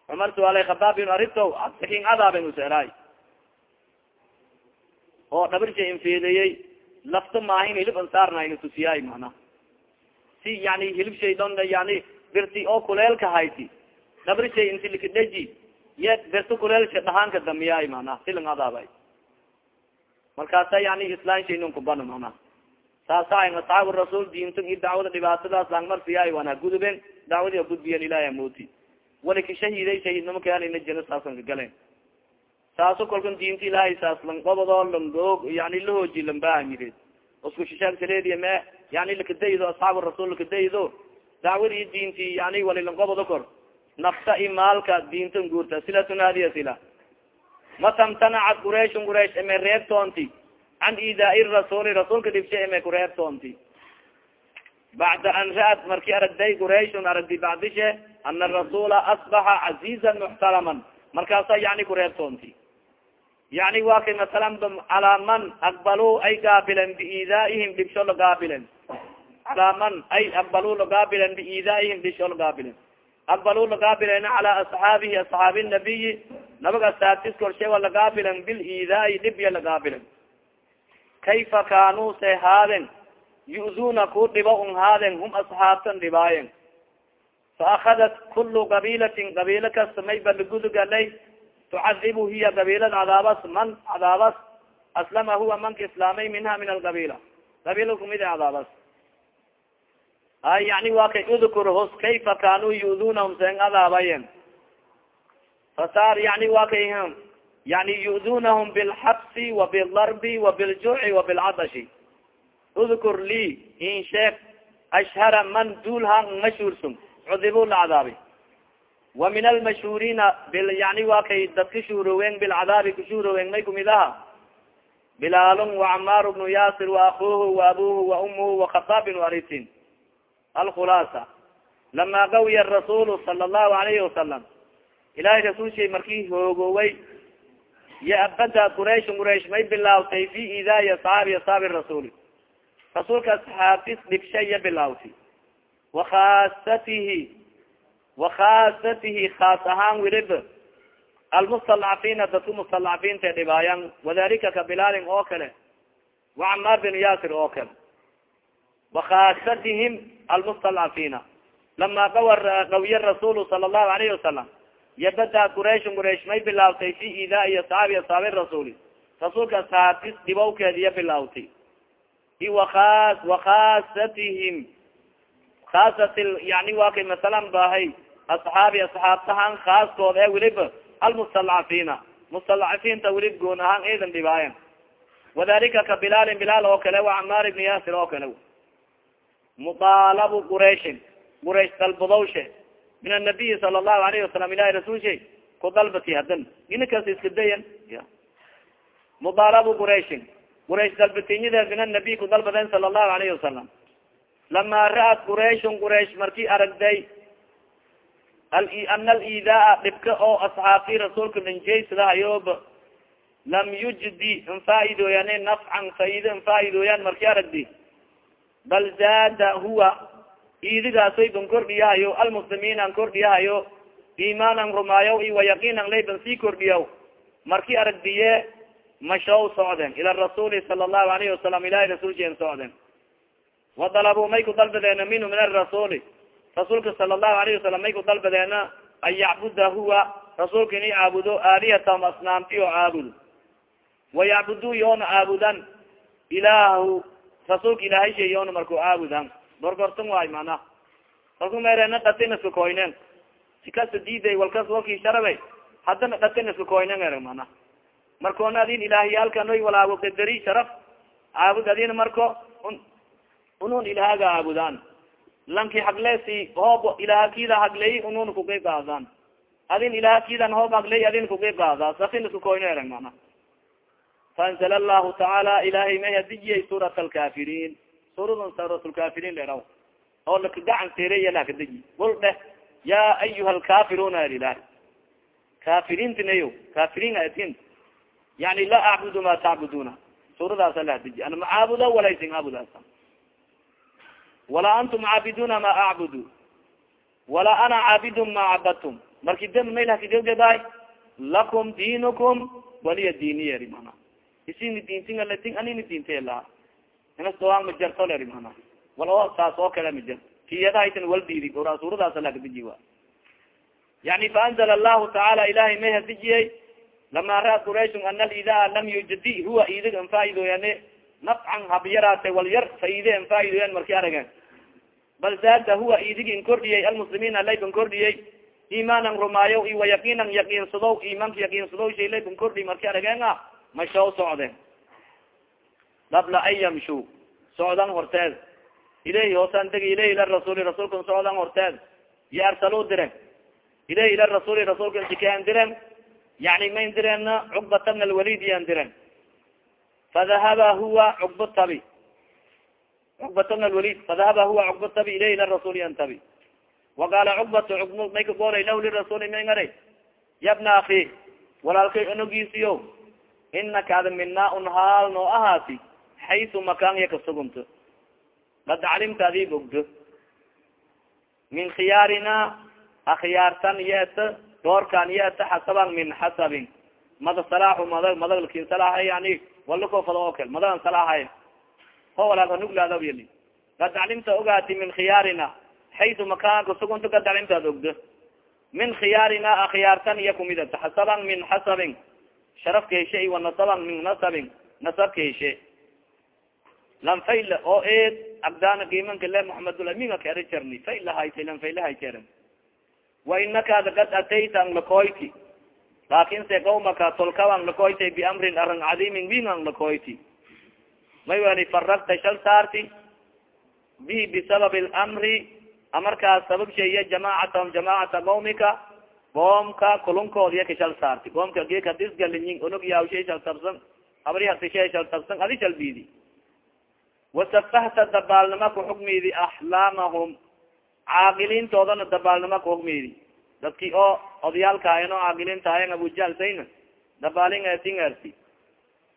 cumar su'aalay habaab binu arito laakiin cadaaben useeraay oo dhabirshay infeedeyey lafta maahin hilib an saarnayna tusiyaay mana si yani hilib shay don yani birti oo kuleelka hayti. Dhabirshay inti likidheji ye birta kuleelsha dhahaanka damiyaay mana silang adaabay markaasa yani islaan shay nun kubano mana saasa asxaab rasuul diinto i dacwada dhibaatadaas langmarsiyaay wan haguduben dacwadi hagudbiyan ilahi amooti walika shahiiday shahiidnimo kaanina jina saasan kagalen saaso kalkan diinta ilaahay saas langobado langoog yani lahooji lambahamired isku shishaagsareediya me yani lakadaydo asxaab rasuul lakadaydo dacwadi i diinti yani wali langobado kor nafta i maalka diinta guurta silatun hadiya sila. Matamtanacad qurayshun quraysh eme reebtoonti can idaai rasuuli rasuulka dhibsha eme kureebtoonti bacda an ra'at marki aragday qurayshun aragdi bacdishe ana rasuula asbaxa casiizan muxtaraman markaasa yani kureebtoonti yani wa kay masalan calaa man aqbaluu ay gaabilen biidaa'ihim dhibsho lagaabilen calaa man ay aqbaluu lagaabilen biidaa'ihim dhibsho lagaabilen aqbaluu lagaabilen cala asxaabihi asxaabi nabiyi nabaga saatis korshe wa lagaabilen biliidaai dhibya lagaabilen kayfa kaanuu se haaden yu'duna ku dhibo un haaden hum asxaabtan dhibaayen fa akadat kulu qabiilatin qabiilo kasta may baligudugalay tucadibu hiya qabiilada cadaabas man cadaabas aslama huwa manka islaamay minha min alqabiila qabiila kumid cadaabas ay yani wa udkur hos kayfa kaanuu yu'dunahum sen adaabayen fasaar yani wa kay yani bilxabsi wa bildarbi wa biljuci wa bilcadashi udkur li in sheeg ashhara man duulha mashhuursun cudibu la cadaabi wa min almashhuuriina bil yani wa kay dadka shuurowen bilcadaabi kushuurowen may kumid aha bilaalun wacamaar bnu yaasir wa akuuhu wa abuhu wa umuhu wa khataab bin aritin alkhulaasa lama gawiya rasuulu sala allahu alayhi wasalam ilahay rasuulshay markii hoogoway yo abada quraysh quraysh may bilaawtay fi idaai asxaabi asxaabi rasuuli rasuulka asxaabtis dhibshay ya bilaawti wakhaasatihi wakhaasatihi khaas ahaan wilib. Almustalcafiina dadku mustalcafiinta dhibaayan wadalika ka bilaalin oo kale wacamaar bin yaasir oo kale wakhaasatihim almustalcafiina lama qawa qawiya rasuulu sala allahu alayhi wasalam yabada quraysh quraysh may bilaawtay fi idaai asxaabi asxaabi rasuuli rasuulka asxaabtis dhibowkeedi ya bilaawtay wakhaasatihim khaasat yani wa kay masalan bahay asxaabi asxaabtahan khaaskood ee weliba almustalcafiina mustalcafiinta welib goon ahaan eedan dhibaayan wadalika ka bilaalin bilaal oo kale wa camaar ibni yaasir oo kale. Mudaalabu qurayshin quraysh dalbadowshe. Min anabiyi sala allahu alayhi wasalam ilahi rasulsha ku dalbati hadan inakas iska dayan? Mudaalabu qurayshin quraysh dalbatinyada min anabiy ku dalbaden sala allahu alayhi wasalam lama ra'at qurayshun quraysh marki aragday ana alidaa dhibka oo asxaabti rasuulka dhanjeysadahayob lam yujdi infaaidooyaan nafcan faido infaaidooyaan marki aragdi. Bal zaada huwa iidigaasoy ban kordhiyahayo almuslimiin an kordhiyahayo iimaanan rumaayo i wayaqiinan layban sii kordhiyaw. Marki aragdiye mashaw socden ila rasuuli sala allahu alayhi wasalam ilahi rasuulshen socden. Wadalabuu may ku dalbadeena minhu min arasuuli rasuulka sala allahu alayhi wasalam may ku dalbadeena an yacbuda huwa rasuulka ini caabudo aalihatahm asnaamti oo caabudo wayacbudu yoona caabudan ilaahu rasuulka ilaahay yoona marku caabudan gorgortan waay mana. Kalku meerena dhatinasku koynen sikasa diiday walkas walkii sharabay haddana dhatinasku koynen er mana markoona adin ilaahiyaalkanoy walaago kadari sharaf. Caabud adina marko unun ilaahaga caabudaan lanki haglesi hoob ilaha kida hagley unun kugib gaadaan adin ilaha kidan hoob hagley adin kugib gaada sakin isku koyno ereg mana faanzl allahu tacaala ilahay may hadijiyay suurat alkafiriin suuradan suurat lkafiriin leraw oo laka gacan seereya lahakadeji ul dheh ya ayuha alkafiruna alilahi kafiriintinayo kafirin atin yani laa acbudu ma tacbuduna suuradaasa lahdeji ana macaabudo walaysin aabudaasa walaa antum caabiduna ma acbudu walaa ana caabidun ma cabadtum marki dam maylhakidogdaay lakum diinukum waliya diiniyeri mana isini diintingalatin anini diintela inas doaan majarto leri mana wal oo saas oo kale majar kiyadahaytan wal diidi ora suuradaasa lahakadiji wa. Yani faanzla allahu tacaala ilahay may hadijiyey lama ra qurayshun ana alidaa lam yujdi huwa idig an faaidooyane nafcan habyaraate wal yar faide an faaidooyan marki arageen bal zaada huwa idig in kordhiyey almuslimiina layban kordhiyey imaanan rumaayo i wa yaqiinan yaqiinsadow imaanka yaqiinsadow shay layban kordhiy marki arageen a mashaw socdeen qabla an yamshu socdan horteed ilahi hoosan degi ilahi ila rasuli rasuulkan socdan horteed iyo arsaluu diren ilahi ila rasuli rasuulkan sikean diren yani mayn direna cukbata bn alwalid yan diren fadahaba huwa cukba tabi cukbata bn alwalid fadahaba huwa cukba tabi ilayhi ila rasul yan tabi waqaala cukbata cukb may ka goolay lah lirasuli may ngaray yabna aki walaalkay onogiisiyo inaka mina un haal noo xaysu makaan iya kasugunto kad calimta adii ogdo min khiyaarina akhyaartan yeeta doorkan yeeta xasaban min xasabin. Mada salaaxu mada madalkin salaahay yani walakofada oo kale madadan salaahay ho walaaga nuglaada yali kad calimta ogaati min khiyaarina xaysu makaan kasugunto kad calimta ad ogdo min khiyaarina akhyaartan iya kumidata xasaban min xasabin. Sharafka heshe wa nasaban min nasabin nasabka heshe lan fayla oo eed abdana kimanka le muhamadulaminga kaera jarni. Fayla hayta lan fayla hayjaren wa inaka ada kad atayta ang lakoyti laakin se qawmaka tolkaw ang lakoytay biamrin arang cadimin wing ang lakoyti may wani faragta shal saarti? Bihi bisabab lamri amarkaas sabab sheeya jamacatahum jamacata qawmika qoomka kulunkood iya kashal saarti. Qoomka geek hadis galiyin onog yaawshay shal tabsan abri hatishay shal tabsan adi shal bidi. Wasafahta dabaalnima kuxukmidi axlaamahum caaqiliintoodana dabaalnima kuxukmidi dadki oo odayaalkaayan oo caaqiliintaayan abujalsayna dabaalin esingerti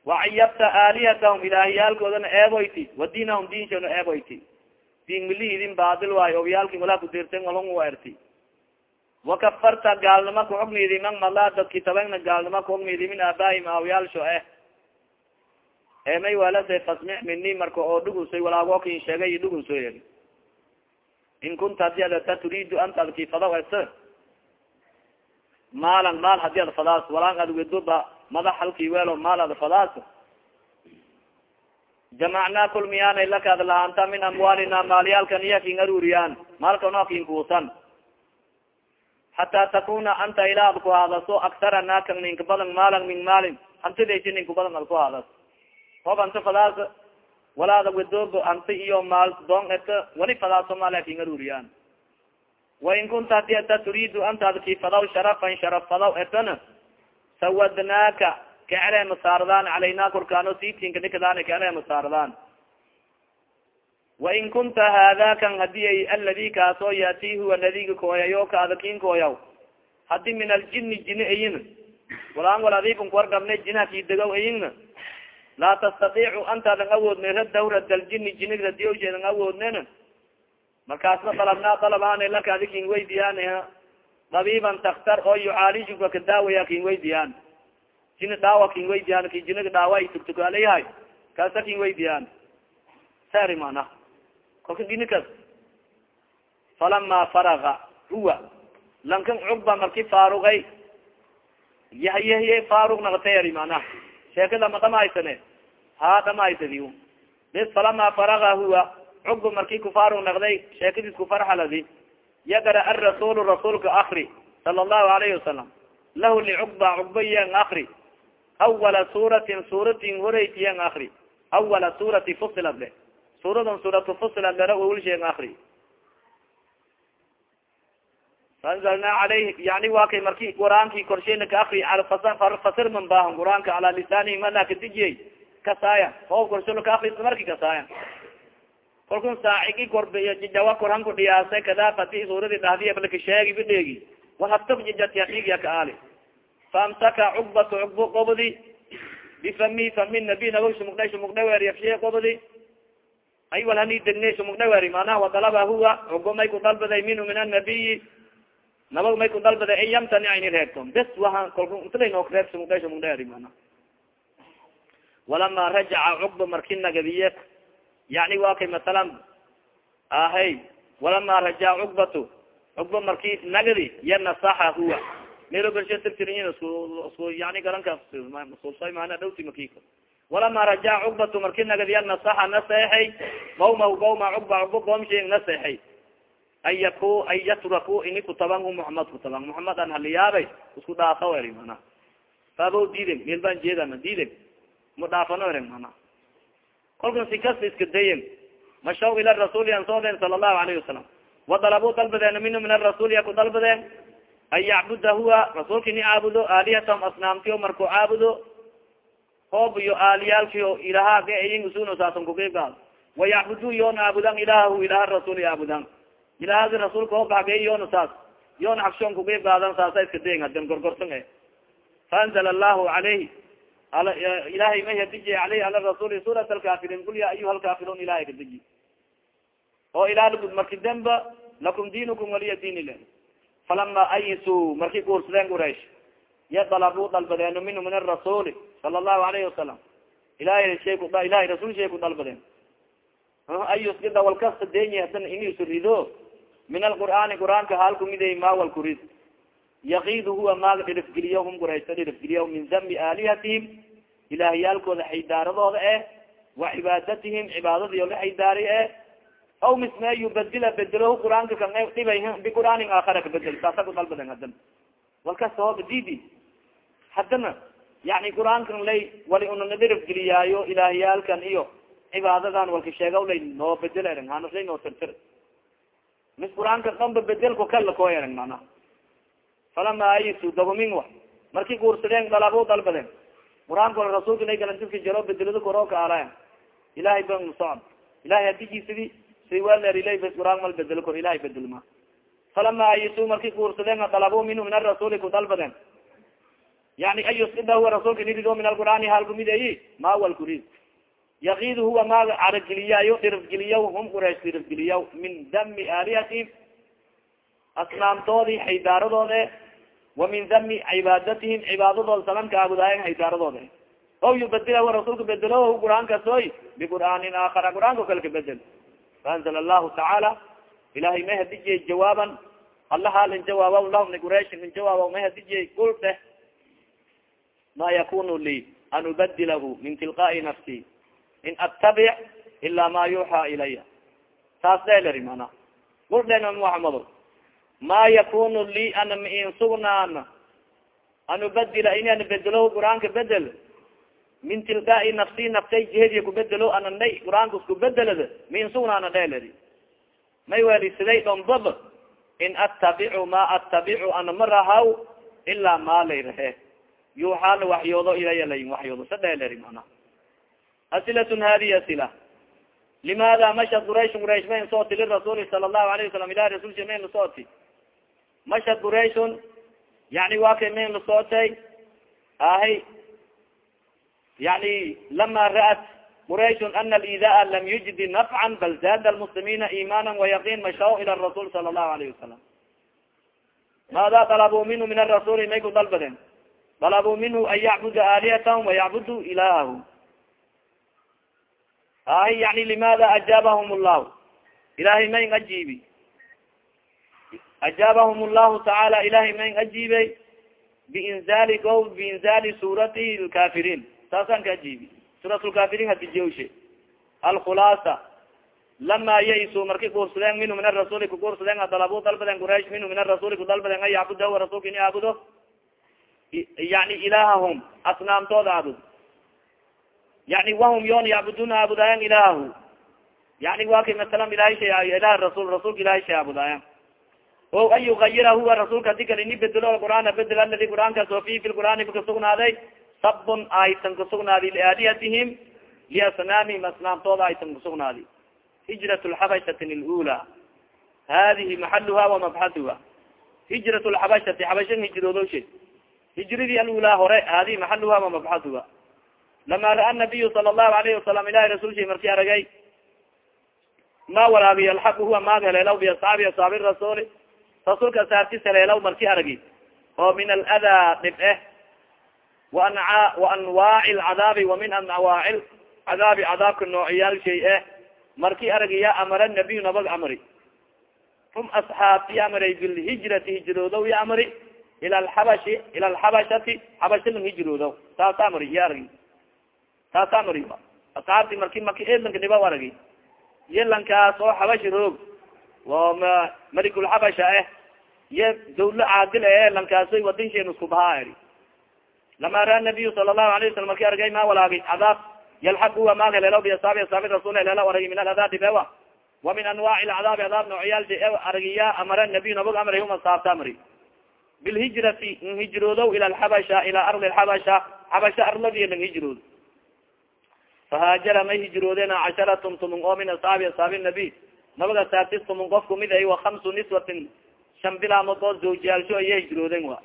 wacayabta aalihatahum ilaahiyaalkoodana eeboyti wadiinahum diinshana eeboyti diin milihidin baadil waayo obyaalki walaa kudirten walhun wa erti wakafarta gaalnima kuxukmidi man malaa dadki tabagna gaalnima kuxukmidi min aabaahim awyaalsho eh. Emay walase fasmic mini marka oo dhugunsay walaagokin sheegay dhugunso yeri in kunta haddii adata turiidu anta adki fadaw es maalan maal haddii ad fadaas walaan ad wedoba madax halki weelo maal ad fadaas. Jamacnaa kulmiyaanay lakaad lahaanta min amwaalina maalyaalkan iya kin aruriyaan maalkano kin kuusan. Hataa takuna anta ilaa ad ku haadaso aktara naakan ninka badan maalan min maalin hantidaysi ninka badan ad ku haadas hoob anta fadaas walaada wedoobo anta iyo maal doon et wali fadaaso maala kin aruriyaan wain kunta hadi ata turiidu antaad ki fadaw sharafan sharaf fadaw etana sawadnaaka kaele masaardaan calayna korkaano sitinka dhikadaan kaele masaardaan. Wain kunta haadakan haddii ay aladi kaasoo yaati huwa nadiga kooyayo kin kooyaw hadi min aljini jini ayin walaan wal adikun kuwargabne jinaha kidegow ayinna laa tastatiicu antaadan awoodne raddaw raddal-jini jinig radiyowjeedan awoodnen markaasna dalabnaa dalabaan laka adi kin dabiiban taktar oo yucaalijuka kadaawaya kin weydiyaan jini dhaawa kin weydiyaan ki jiniga dhaawa tugtukaalayahay kaasa kin weydiyaan sari mana kolka dinikas falama faraga huwa lankan cugba marki faarugay yahyahye faarug naqtayari mana sheekada ma dhamaysane ha dhamaysadi bis falama faraga huwa cugba marki kufaarug naqday sheekadiis kufarxaladi yagara arasulu rasuulka akri sala allahu alayhi wasalam lahu licugba cugba yan akri awala suuratin suuratin horeyt yan awala suurati fusilad le. Suuradan suuratu fusilad lera wawilsheeng akri faanzalna alayh yani waa kay marki qur'aanki korsheyna ka akri fasir man baahan qur'aanka ala lisaanihi mana kadijiyey kasaaya oo korsho ka akri marki kasaaya kalkun saacigi korbiyo jijawa korhanku dhiyaasay kada fati suuradi dhahdiya balka sheegi bidheegi war hatab jijatiya dhiigya ka aali. Faamsaka cugbato cugbo qobdi. Bifami fami nabi nabog sumugdhay sumugdhawer yafshiye qobdi. Ay wal hani degne sumugdhaweri manaha wadalaba huwa. Cugbo may ku dalbaday minhu min annabiyi nabag may ku dalbaday an yamtani ayni bes waha kolka utala nook reeb sumugdhay sumugdhaweri mana walama rajaca cugba marki nagadiye yani wa kay masalan ahay walama rajaca cugbatu cugba marki nagadi ya nasaxa huwa melo bershe tirtirin isku yani garanka susay mana dhawti makiko walama rajaca cugbatu marki nagadi ya naseexay qawma qawma cugba cugba qoomshe naseexay an yaku an yatraku ini kutaban hu muhamed kutaban muhamed an haliyaabay isku dhaafa eri mana faabo diiden meel baan jeedana diiden ma dhaafano eren mana kolkan si kasta iska dayen mashaw ila rasuuli an soo den sala allahu alayhi wasalam wadalabu dalbadeen minhu min arasuuli ya ku dalbadeen an yacbuda huwa rasuulka ini caabudo aalihatahum asnaamtiyo marku caabudo hoob iyo aaliyaalkiyo ilaha gayin usuno saasan kuqiibgaad wayacbudu yoona aabudan ilahahu ilaha rasuul aabudan. Ilahadi rasuulka hoob hagey yoona saas yoona hagshoon kuqiibgaadan saasa iska dayen hadan gorgorsan e faanzala allahu alayhi ilahay may hadiji aleyh ala rasuli surat alkafirin kul ya ayuha alkafirun ilahay kadiji oo ilaalgud marki demba lakum dinukum waliya diin le falama ayisu marki guursadeen quraish ya dalabu dalbadeeno minhu min arasuli sala allahu alayhi wasalam ilahay shay ku ilahay rasul shay ku dalbadeen ayusgida walkasta deny hadan inisu rido min alqur'aani qur'aanka halku miday ma walkurid yakid huwa maaga dhirifgeliya hum guraysa dhirifgeliya min dambi aalihatihim ilaahiyaalkooda xaydaaradooda eh wa cibaadatihim cibaadadiyo la xaydaari eh. Aw misme yubadila bedelo qur'aanka kan dhibay biqur'aanin aakhara kabedel saasa ku dalbaden hadan walkasta hooba didi haddana yani qur'aankan lay wali unana dhirifgeliyaayo ilaahiyaalkan iyo cibaadadan walka sheegaw lay noo bedel ereng hanashay noo tirtir. Mis qur'aanka dhanba bedelko kala koo ereng mana falama ayisu dagumin wa marki guursadeen dalabo dalbadeen. Qur'aanka wala rasuulka nay galantiska jaro bedelado koro ka aalayan. Ilahay ba socod ilahay hadijisidi siwalerilay bas qur'aan mal bedelo kor ilahay bedelma falama ayisu marki guursadeen dalabo minhu min arasuuli ku dalbadeen. Yani ayusida huwa rasuulka nirido min alqur'aani halkumideyi ma wal kurid yakid huwa ma carageliyayo dhirifgeliya hum quraish dhirifgeliya min dami aalihatihim asnaamtoodii xaydaaradooda wa min dami cibaadatihim cibaadadooda salamka aabudaayan haydaaradooda o yubadila huwa rasuulka bedelo qur'aankasoy biqur'aanin aakhara qur'aanka kale ka bedel faanzala allahu tacaala ilahay may hadijiyey jawaaban alla haal in jawaaba lah ni quraish in jawaaba may hadijiyey kul dheh ma yakunu lii an ubadilahu min tilqaai nafsi in attabic ila ma yuuxa ilaya taas dheeleri mana kul dhena muxamado ma yakunu li ana main an ubadila inaan bedelo qur'aanka bedel min tilqaai nafsi naftay jihediya kubedelo ana nay qur'aanka isku bedelad main sugnaana dheeleri may weli siday dhomdab in attabicu ma attabicu ana ma rahaw ilaa ma lay rahe yuuxaa la waxyoodo ilaya layin waxyoodo sa dheeleri mana. Asilatun hadihi asila. Limaada mashad quraish quraish mayn sooti lirasuuli sala allahu alayh wasalam ilah rasulsi mayn lasooti mashad qurayshun yani waa kay mayn lasootay ahay yani lama ra'at qurayshun ana alidaa lam yujdi nafcan bal zaada almuslimina imana wayaqin mashaw ila rasul sala allahu alayhi wasalam maada dalabuu minhu min arasuli may ku dalbadeen. Dalabuu minhu an yacbuda aalihatahum wayacbudu ilahahu ahy yani limada ajaabahum llahu ilahay mayn ajiibi ajaabahum llahu tacaala ilahay mayn ajiibey biinzali go biinzali suurati lkafirin saasaan ka ajiibi suurat lkafirin hadijewshe alkhulaasa lama yaisu marki guursadeen minhu min arasuli kuguursadeen adalabu dalbaden quraish minhu min arasuli kudalbaden an yacbudahu rasulka ini aabudo yani ilahahum asnaamtooda aabud yani wahum yon yacbuduna aabudayan ilahahu yani wa kay masalan ilahay shay ilah rasul rasulka ilahay shay aabudayan o an yugayira huwa rasulka adi kal ini bedelo qur'aana bedel aladi qur'aankaas o fi fi lqur'aani kasugnaday sabon aysan kasugnaadi liaalihatihim liasnaamihim asnaamtooda aysan kasugnaadi hijrat lxabashati lula hadihi maxaluha wamabxaduha hijrat lxabashati xabashan hijroodoshe hijradii alula hore hadihi maxaluha wamabxaduha lama ra'a nabiyu sala allahu alayhi wasalam ilahi rasulsha marki aragay. Ma walaabi yalxaqu huwa maag heleelaw biasxaabi asaabi rasuuli rasuulka asaabtis heleelaw marki aragi oo min aladaa dhib eh wa anwaaci lcadaabi wa min anwaaci cadaabi cadaabka noociyaal shay eh marki aragi ya amara nabiyu nabag amri rum asxaabti amray bilhijrati hijroodow ya amri ila alxabashi ila alxabashati xabasha lang hijroodow. Taas amri ya aragi. Taas amri asxaabti marki maki elanka dhiba aragi. Iyo lankaas oo xabashi roog o ma malikulxabasha eh iyo dawlo caadil e lankaasoy wadin sheen isku bahaa eri lama raa nabiyu sala allahu alayh wasalam marki argay ma walaagi cadaab. Yalxaq huwa maag helelo biasaabi asaabi rasul helelo aragi min aladaadi bewa. Wa min anwaaci lcadaabi cadaab noocyaal aragiya amara nabiy nabog amray huma saabta amri. Bilhijrati n hijroodow ila alxabasha ila ardi alxabasha xabasha arladiya lang hijrood. Fahaajara may hijroodeen casharatun tumun oo min asaabi asaabi nabiy nabaga saabtis tumun qof kumid ay wa hamsu niswatin shan bilaamood oo zawjiyaalsho aya hijrooden wa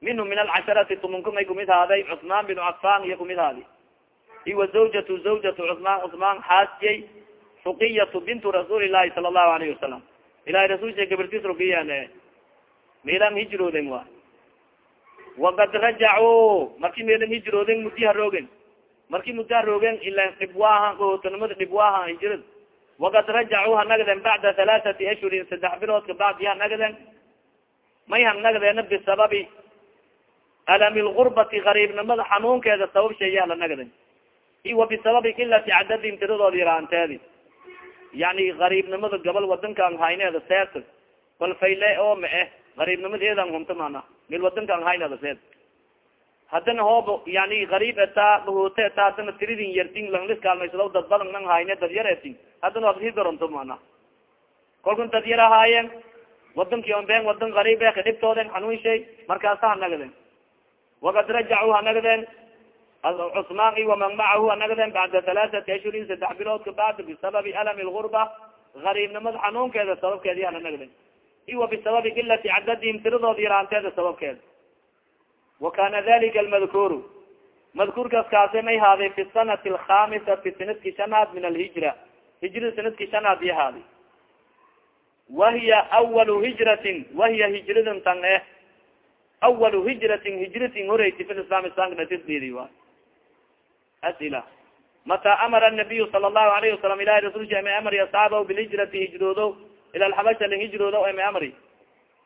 minhum min alcasharati tumunka may kumid haaday cusmaan bin cafan iyo kumid haadi iwa zawjatu zawjatu cusmaan cusmaan xaasiyey ruqiyatu bintu rasuuli lahi sala allahu alayhi wasalam ilahay rasulsa gabartis ruqiyan meelan hijrooden wa wakad rajacuu marki meelan hijrooden mudi haroogen marki mudi haroogen ila dhibwaaha ootanimada dhibwaaha hijrad wakad rajacuu hanagden bacda halaaثati ashhurin saddex biloodka bacdi hanagden may hanagdeena bisababi alami lgurbati gariibnimada xanuunkeeda sabab sheeya halanagden iwa bisababi kilati cadadin tiradood yaraanteedi yani gariibnimada gabal wadankaan hayneeda seet bal fayle oo ma eh gariibnimadeedan humta mana mil wadankaan hayneeda seet haddana hoob yani gariib etaa bahoote etaa hadana tiridin yartin kaalmaysado dad badan nang hayne dad yar haddana waa ka sii daronto mana? Kolkun dad yar ahaayeen wadankii on been wadan gariib e kadhibtooden xanuun shay markaasa hanagden wakad rajacuu hanagden cusmaan i waman macahu bacda halaaثati ashhurin saddex bilood ka bacd bisababi alami lgurba gariibnimada xanuunkeeda sababkeedi hananagden iwa bisababi kilati cadadihim tiradood yaraanteeda sababkeeda wakana dalika almadkuuru madkuurkaas may haaday fi sanati alkhamisati sanadki shanaad min alhijra hijrada sanadki shanaad iyo haadi wahiya awalu hijratin wahiya hijradan tan eh awalu hijratin hijratin horeyti fi islam islamka natisdeedi wa asila. Mata amara nabiyu sala allahu alayhi wasalam ilahi rasulsha ama amri asxaabahu bilhijrati hijroodo ila alxabasha lang hijroodo ama amri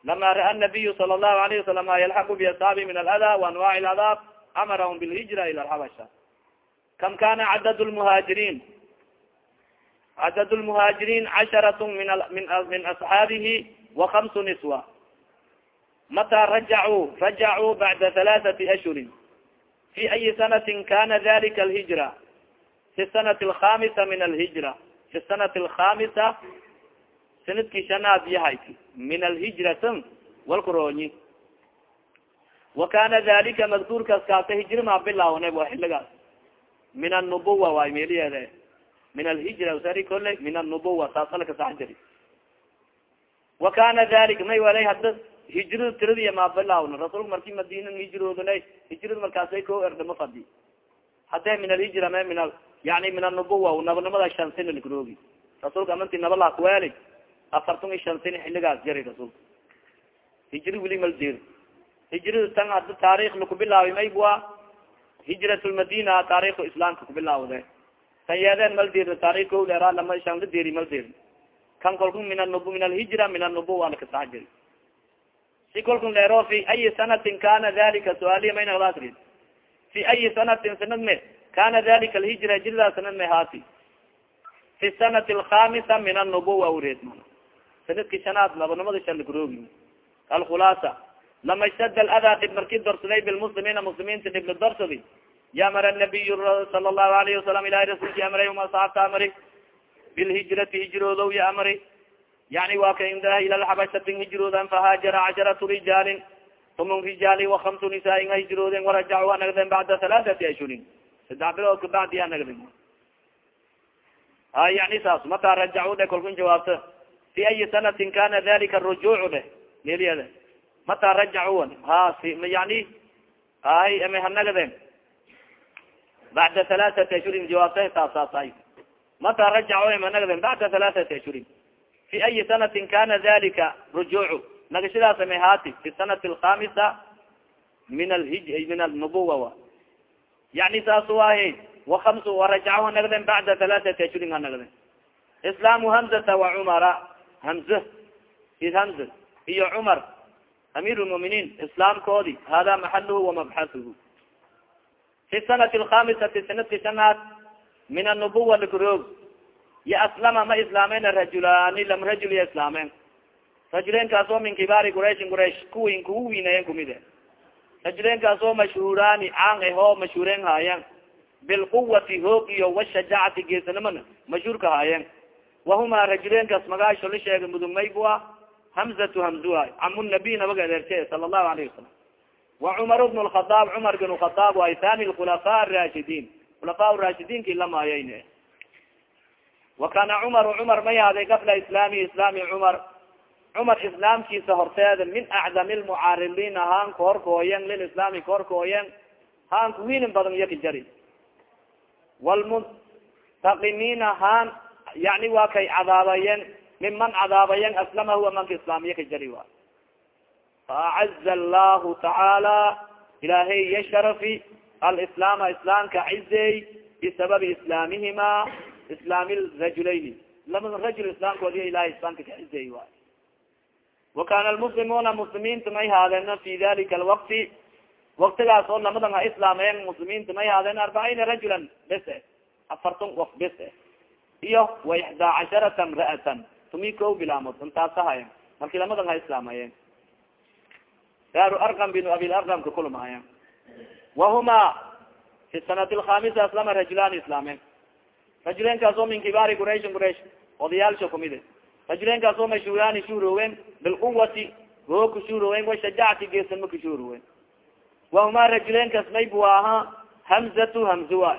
lama ra'a nabiyu sala allahu alayhi wasalam ma yalxaqu biasxaabi min alada waanwaci lcadaab amarahum bilhijra ila alxabasha kam kana cadad lmuhaajiriin cadad lmuhaajiriin casharat min asxaabihi wa kamsu niswa mata rajacuu rajacuu bacda halaaثati ashhurin fi ayi sanatin kana dalika alhijra fi sanati alkhamisa min alhijra fi sanati alkhamisa sanadki shanaad yahay min alhijratin walkuroonyi wa kana dalika madkuurkaas kaasa hijra ma bilawne wa xiligaas min annubuwa waay meliyeede min alhijra sari kole min annubuwa saasala kasax jiri wa kana dalik may walay hadda hijrada tiradiya ma bilawna rasuulka marki madina hijroodana hijrada markaasay ko erdama fadi hadde min alhijra me min yani min annubuwa nabanimada shan sina lagroogi rasuulka amanti naba lakuweeli afartan i shan sin xiligaas jari rasuulka hijri wili maldeer hijrada tan hadda taarikh lakubilaawi maybua hijrat lmadina taarikh islaamka kubilaawde tan yeedeen maldeer taarikh o dheeraa lama shan la deeri maldeer kan kolku min anub min alhijra min annubuwa lakasax jiri si kolkun leero fi ayi sanatin kana dalika suaaliya maynadaasri fi ayi sanatin sanad me kana dalika alhijra hijrada sanad me haati fi sanati alkhamisa min annubuwa ureed sanadki shanaad nabanimada shan lagroogi alkhulaasa lama ishtad aladaa dhib marki dorsaday bilmuslimiina muslimiinta dhib la dorsadi yamara nabiy sala allahu alayhi wasalam ilahi rasulki amray uma saabta amri bilhijrati hijroodow ya amri yani waa ka indaha ila lxabashatin hijroodan fahaajara casharatu rijaalin tumun rijaali wa kamsu nisaain a hijroodeen warajacu anagden bacda halaaثati ashhurin saddex bilood ka bacdi anagden a yani saas mataa rajacu dhe kalkun jawaabta fi ayi sanatin kana dalika rujuucu dheh melyada mataa rajacu ha yani ay ama hanagaden bacda halaaثati ashhurin jawaabta taas saasay mataa rajacu ama hanagaden bacda halaaثati ashhurin fi ayi sanatin kana dalika rujuucu nagashadaas ama haati fi sanati alkamisa min alhij min alnubuwa yani saas waahe وams وarajac hanagden bacda halaaثati ashhurin hanagden islaamu hamzata وacumara hamze id hamze iyo cumar amir lmuminiin islaamkoodi hada maxaluhu وamabxahuhu fi sanati alkhamisati sanadki shanaad min anubuwa likuroog ya aslama ma islaameen rajulaani lam rajul ya islaameen rajuleenkaas oo min kibaari qurayshin quraysh kuwin kugu wiinayen kumide rajuleenkaas oo mashhuuraani caan ahoo mashhuureen haayeen bilquwati hoog iyo washajacati geesanimana mashhuurka haayeen wahuma rajuleenkaas magaasho la sheegay mudugmaybua hamzatu hamzua camu nabiy nabaga adeerte sala allahu alayhi wasalam wa cumar bnu lkhadaab cumar bin khadaab way thani khulafa rashidin khulafa rashidiinki lamaayeyn wa kana cumaru cumar may haaday qabla islaami islaami cumar cumar islaamkiisa horteeda min acdami lmucaariliin haan kahorkooyen lilislaami kahorkooyen haan kuwiinin badan ka jari walmuntaqimiina haan yani waa kay cadaabayen minman cadaabayen aslama huwa manka islaamiya ka jari wa faacaza allahu tacaala ilaahay iyo sharafi alislaama islaamka cizeey bisababi islaamihima islaami rajulayni labada rajul islaamkoodi ilahay islaamka ka cizeey waay wa kana almuslimuuna muslimiinta may haadeen fi dalika alwakti waktigaas oo lamadan ha islaameen muslimiinta may haadeen arbaciina rajulan bese afartan of bese iyo wa ixdaa casharata mra'atan tumi ko bilaamood intaasahayen marki lamadan ha daaru arqam bin abilarqamka kulmahayen wahuma fi sanati alkhamisa aslama rajulaan islaameen rajuleenkaas oo min kibaari qurayshin quraysh odayaalsha kumide rajuleenkaas oo mashhuuraani shuuroowen bilquwati goo kushuuroowen washajacati geesanma kushuuroowen wahuma rajuleenkaas may bu aha hamzatu hamzuwa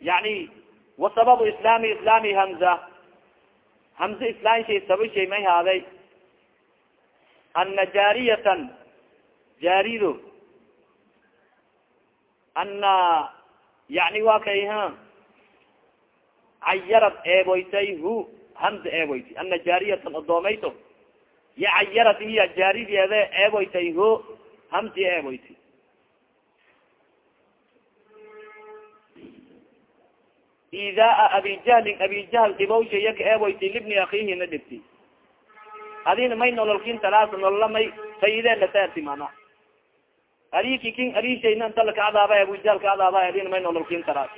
yani wasababu islaami islaami hamza. Hamze islaamshay sabashay may haaday ana jaariyatan jaarido ana yani wa kay ha. Cayarad eeboytay hu. Hamza eeboyti ana jaariyatan odoomayto ya cayarad iya jaarideede eeboytay ho hamsi eeboyti idaa abi jahlin abi jahl dhibawsha yaka eeboyti libni akiihi na dhibti adina may nololkin talaas nolola may fayide lasaarti mana ariki kin arishayna inta laka cadaaba abu jahl ka cadaaba adina may nololkin talaas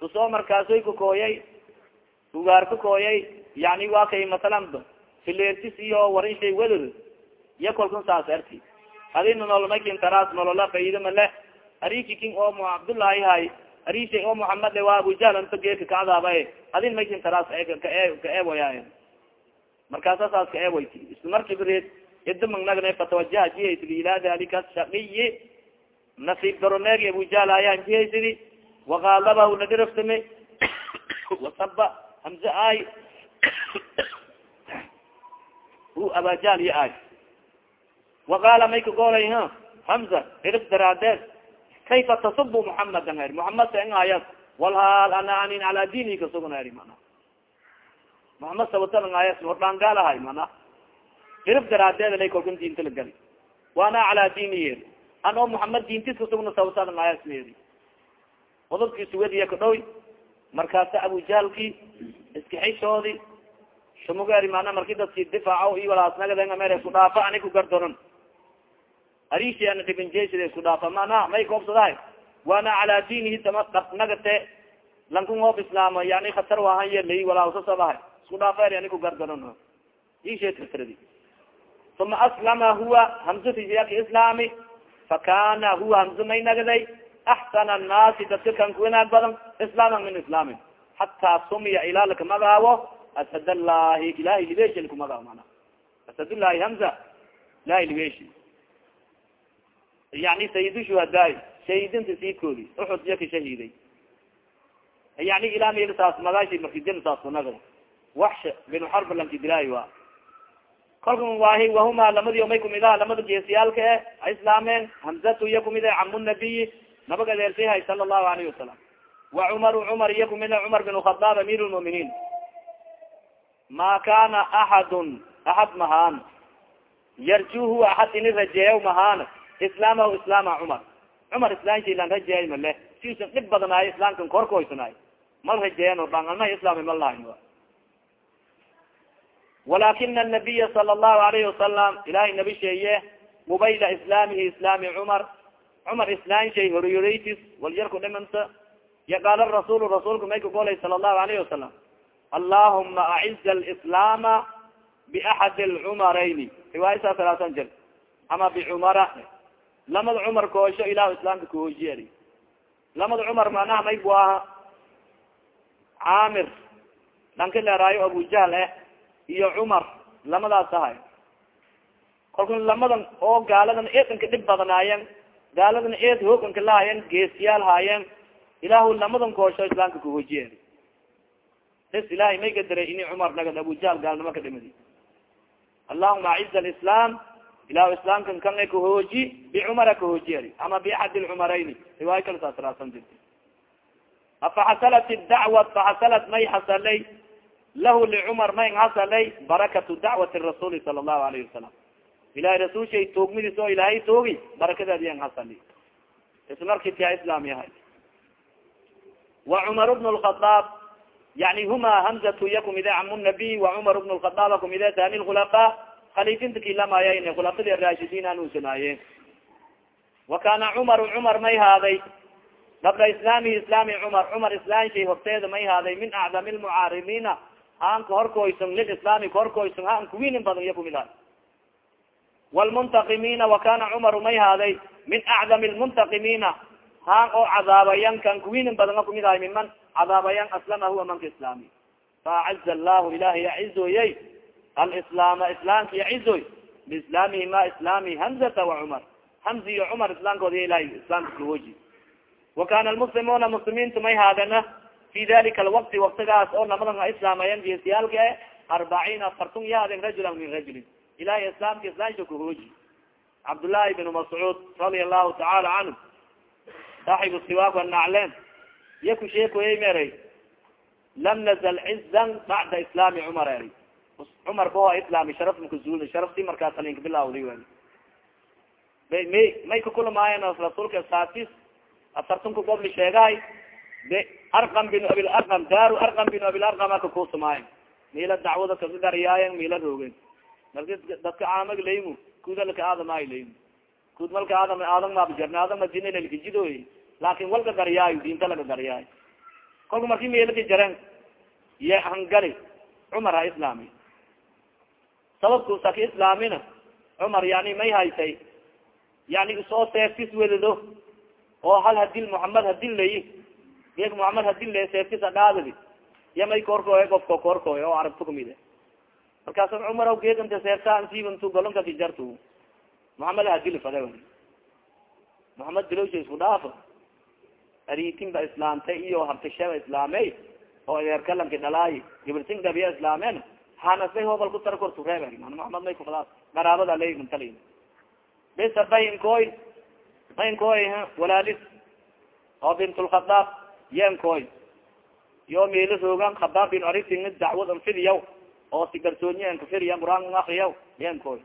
tusoo markaasoy kakooyay ugaar kakooyay yani waa kay masalan fileertis iyo warin shay welor iya saas arti adina nololmaykin talaas nolola fayide male ariki kin oo mu cabdullaahi hay arishay oo muhamed waa abujahl anta geeka kacadaaba adin maykin taraas ka eewoya markaasa saas ka eewoyt isla markiba reed ida magnagna fatawajaha jihaysidi ila dalika shaqiyi. Nasiib daroneegi abujahl ayaan jihaysidi waqaalabahu nadiraftame wasaba hamze ay hu abajahl iyo ay waqaala may ka goolay ha hamza irif daraadeed kayfa tasub muxamadan her muxamed saengayas walhaal ana anin ala dini kasugna eri mana muxamed sawataangayas hordhaangaalahay mana. Irib daraadeed lay kolkan diinta la gali waana cala dini yer an oo muxamed diintis kasugna sawataangayas eri odobkiisu wediya kadhow markaasa abujahalki iskaxishoodi sumugeeri mana marki dadki difaaco i walaasnagadenga mere isku dhaafa ani ku gardoron arishi ana dhibanjesida isku dhaafa mana may koobsadahay waana cala dinihi tama nagate lankun hoob islaama yani khatar wahan yelay walaasasabahay isku dhaafa eri ani ku gardaron ishetrdi uma aslama huwa hamsatiaka islaami fakana huwa hamso may nagday axsan annaasi dadka kan ku wanaag badan islaaman min islaamin hataa sumiya ilaa laka magaabo asad allahi ilahay libeshi laku magaabo mana. Asadullahi hamza ilahay libeshi yani sayid shuhadaa shahidinta sii koodi uxud iya ka shahiiday yani ilaa meel saas magashi markidin saas kunaga waxsh bin xarb lanki dilaayi wa kolkan wahi wahuma lamadi may kumid aha lamada geesiyaalka e a islaameen hamzatu iya kumid ah camu nabiyi nabag adeersihay sala allahu alayhi wasalam wa cumaru cumar iya kumid ah cumar bin khadaab amir lmuminiin ma kana axadun axad mahaan yarjuhu axad ini rajeeya mahaan islaamahu islaama cumar cumar islaamshilan rajeeyay male siusan dhib badanaayo islaamkan korkoysanaay mal rajeeyan o dhan alma islaami ma lahayn walakina anabiya sala allahu alayhi wasalam ilahay nabi sheeye mubayla islaamihi islaami cumar cumar islaan shay horyoreytis walyarku dhimanta ya qaala rasuul rasuulka may kagolay sala allahu alayhi wasalam allahuma aciz alislaama biaxad alcumarayni riwaayasa salaasan jir ama bicumara lamada cumar koosho ilah islaamka kahoojiye lamada cumar manaha may bu aha caamir dhanka leeraayo abujahl eh iyo cumar lamadaas ahay. Kolka lamadan oo gaaladan eedanka dhib badanaayeen gaaladan eed hooganka lahaayeen geesiyaal haayeen ilaahu lamadan koosho islaamka kahoojiye is ilahay may gadaray ini cumar nagad abujahl gaalnimo ka dhimadi. Allahuma aciz alislaam ilahu islaamkan kan kahooji bicumara kahoojiye ama biaxad lcumarayni riwaayo kale saas raasan jirta afaxasalat dacwat faxasalat may xasalay lahu licumar may hasalay barakatu dacwati rasuuli sala allahu alayhi wasalam ilahay rasuulshay toogmidiis oo ilaahay toogi barakadeedi yan hasali ismarkitia islaam yahay. Wa cumar bn lkhadaab yani huma hamzatu iya kumide camu nabiy wa cumar bn lkhadaaba kumide tani lkhulafa khalifinta kilamaayayne khulafadi raashidiin an usanaaye wa kana cumaru cumar may haaday. Dabla islaamihi islaami cumar cumar islaamshay horteeda may haaday min acdami lmucaarimiina haan ka horkoyson lilislaami ka horkoyson haan kuwinin badan iya kumid ha wlmuntaqimiina wakana cumaru may haaday min acdami lmuntaqimiina haan oo cadaabayan kan kuwinin badan a kumid ahay miman cadaabayan aslama huwa manka islaami. Faacaza allahu ilahi yacizoyey alislaama islaamka yacizoy biislaamihi ma islaami hamzata wa cumar hamzi iyo cumar islaamkooda ilahay islaamka kahoji wa kana lmuslimuuna muslimiintu may haadana fi dalika alwakti waktigaas oo lamadan a islaamayan geesiyaalka e arbaciina afartun yahadeen rajulan min rajulin ilahay islaamka islaamka kahooji cabdullaahi bn mascuud radia allahu tacaala canhu saaxibu siwaak anacleen iya ku sheekoyey meray lam nazal cizan bacda islaami cumar eri cumar baho islaami sharaf makazuul sharafti markaas alinka bilawday wen may may kakulamaayeen rasuulka saatis afartunka gobli sheegahay arqam bin abilarqam daaru arqam bin abilarqama kakusamaayen miila dacwada kagariyaayen miila roogen marka dadka caamag laymu kudalka aadamay laymu. Kud malka aadam aadam maabajarna aadam madina lalkajidoy laakin walka gariyaayo diinta laga gariyaayo kolka marki meelaka jaren ye hangari cumar ha islaami. Sababku saki islaamina cumar yani may haysay yani isoo seeftis wedado oo hal hadil muhamed hadil layi geek muhamed hadil la seeftis adhaadadi iya may koorkooy gofko koorkooy oo arabta kumid markaasa cumar geeganta seeftaan siibintu golonka kijartu muhamed hadil fada muhamed dilowsha isku dhaafo aritin islaamtay iyo habtashaba islaamey oo adeerkalanki dhalaay gibirtin gabiya islaameen. Hanasbay hobal ku tar kortu reeb muhamed may kufadaas garaabada ley mantali bisa bahinkoy bahinkoy walaalis. Oo bintulkhadaab yenkoy yo meelo roogan khadaab bin aritin dacwad anfidiyaw oo si garsoonye enkafiriya quraan akriyaw yenkoy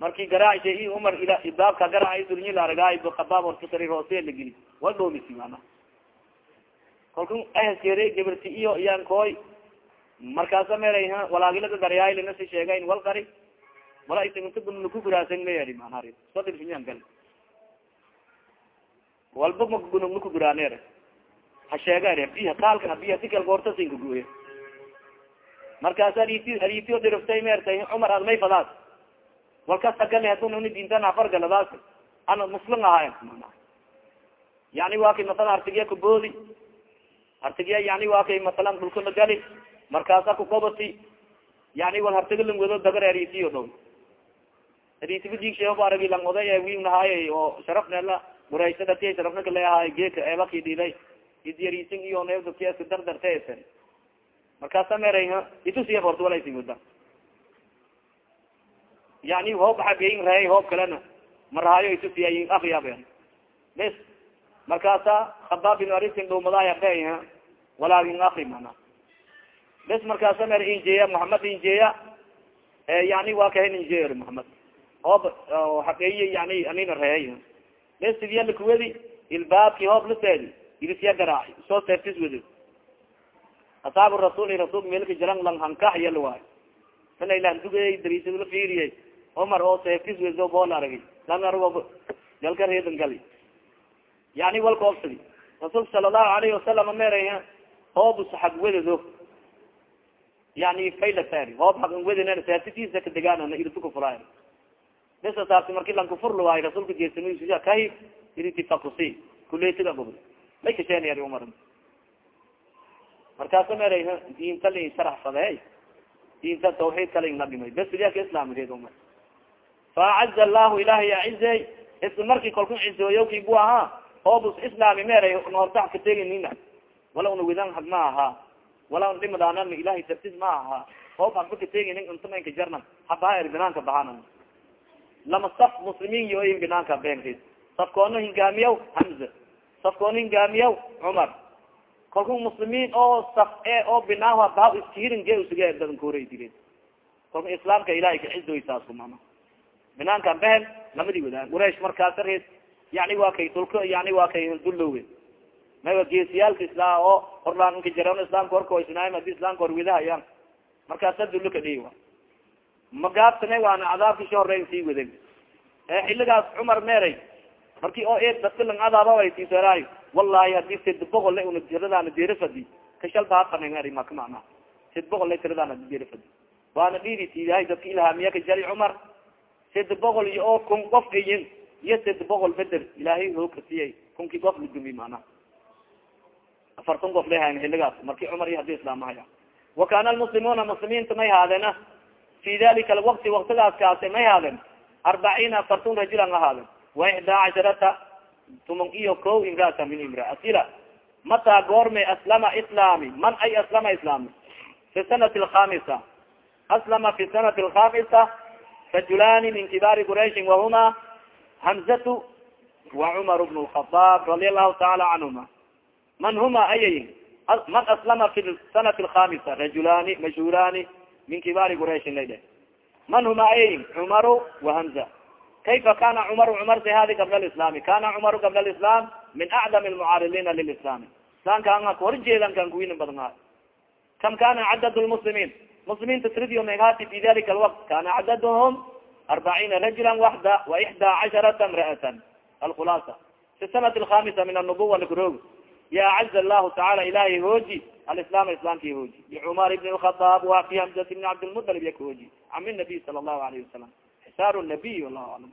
marki garaacsha i umar baabka garaac dulnyi laaragaay khadaab ortasari hoose lageli wa dhoomisi mana? Kalku ahaskeere gabarti iyo iyankoy markaasa meera walaagilaka garyaay linasi sheegayn wal qari wala isinta gunnaku guraasan mayadi manaa sodirfinyan gal. Walba ma gunugnaku guraaneer ha sheega biha kaalka biha sikal goortasinka guye markaasa ariti aritiyo diriftay meertay cumar ad may fadaas walkas agale hadununi dintan afargaladaas ana muslim ahaay mana yani waa kay masala artigiya kaboodi artigiya yani waa kay masalan dhulkala gali. Markaasa kukobati yani wal hartigalan wado dagar aritiyo dhow. Aritiga digsheeba aragi lang oday e wiinahaay oo sharafnela guraysada ti sharafna kaleahaay geeka eebaki dhiday idyarisin iyo dadka dardartesen markaasa meera itusiya horta walaysi muda. Yani hoob xageyin rahay hoob kalena. Marahaayo itusiya akriyaben bes markaasa habaab bin arisin dhumadaaya ka walaagin akri mana bes markaasa mer injeya muhamed injeya yani waa kahen injeer muhamed hoob xageeye yani anina rahay bes sidiya ilbaabki hoob laseedi irisya garaaci soo seeftis wedi asaabu rasuul rasulka melka jaran lang hankax yala waayo sana ilan dugay darisla fiiriyay omar oo seeftis wedo bool aragay lang argo galka reedan gali yani walka obsadi rasuulka sala allahu alayhi wasalam meera hoob saxag wedado yani faylaser hoob hagan wedin seeftitiisa kadegaan irituka fulaay bes asaabti marki lankufurla waayo rasuulka jeesamiya kahi iritifakusi kuleytiga gobd may kasheenaya umar. Markaasa meera diinta la sharax fade diinta tawxiid kala na dhimay bes sidiya ka islaamireed umar. Faacaza allahu ilahay acizey isla markii kolku cizooyowki bu ahaa oobus islaami meera noortax ka teginina wala una widan hag ma aha. Wala un dhimadaanan ilahay dartis ma aha. Oob hagba ka teginin untamanka jarnan habaha er binaanka bahana lama saf muslimiin yoyin binaanka beenkiis safkoona hingaamiyaw hamza safkoona hingaamiyaw cumar kalku muslimiin oo saf e oo binaaha bah iskihirin ge usige dadankoora dileen kalku islaamka ilahay kacidoysaasku mana binaankan behen lamadi wadaan quraish markaasa reed yani waa kay dulka yani waa kay dullowe maywa geesiyaalka isla oo horlaanka jaran islaamka horkoisnaay adi islaamka horwidahayaan markaasa dullo ka dhiiwa magaabsane waana cadaabkii sha horeyn sii waden ee xiligaas cumar meeray marki oo e dadka lang adaaba tiisaraayo. Wallahi haddii sid boqol la una tiradana derafadi kashalbahafanengari maka macna sid boqol la tiradana derafadi waana dhidi tiidahay dadka ilhaamiya ka jari cumar? Sid boqol iyo oo kun qof ayin iyo sid boqol beder ilaahay hookasiyay kunki qof ladumi mana afartan qof lehayn xiligaas marki cumar iyo haddii islaamahaya wa kana almuslimuuna muslimiinta may haadena fi dalika alwakti waktigaas kaase may haaden arbaciina afartun rajulan ahaaden wa ixdaa casharata tuman iyo ko imraata min imra asila mataa goorme aslama islaami man ay aslama islaami fi sanati alkhamisa aslama fi sanati alkhamisa rajulani min kibaari quraishin wahuma hamzatu wa cumar bn lkhadaab radia allahu taala canhuma man huma ayay man aslama fi sanati alkhamisa rajulani mashhurani min kibaari quraishin layde man huma ayay cumaru wa hamza kayfa kana cumar cumar si hadi qabla lislami kana cumar qabla lislam min acdam lmucaaridina lilislami islamka anga kahorjeedan kan ha kam kana cadad lmuslimiin muslimiinta tridio meghati fi dalika alwakt kana cadadhum arbaciina rajula waxda wa ixdaa casharata imra'atan alkhulaasa fi sanati alkhamisa min annubuwa lakurog ya caza allahu tacaala ilahay hooji alislam islamki hooji licumar ibn lkhadaab wa fi hamzat ibn cabdilmutalib yak hooji cami nabiy sala allahu alayhi wasalam xisaaru nabiy wallahu aclam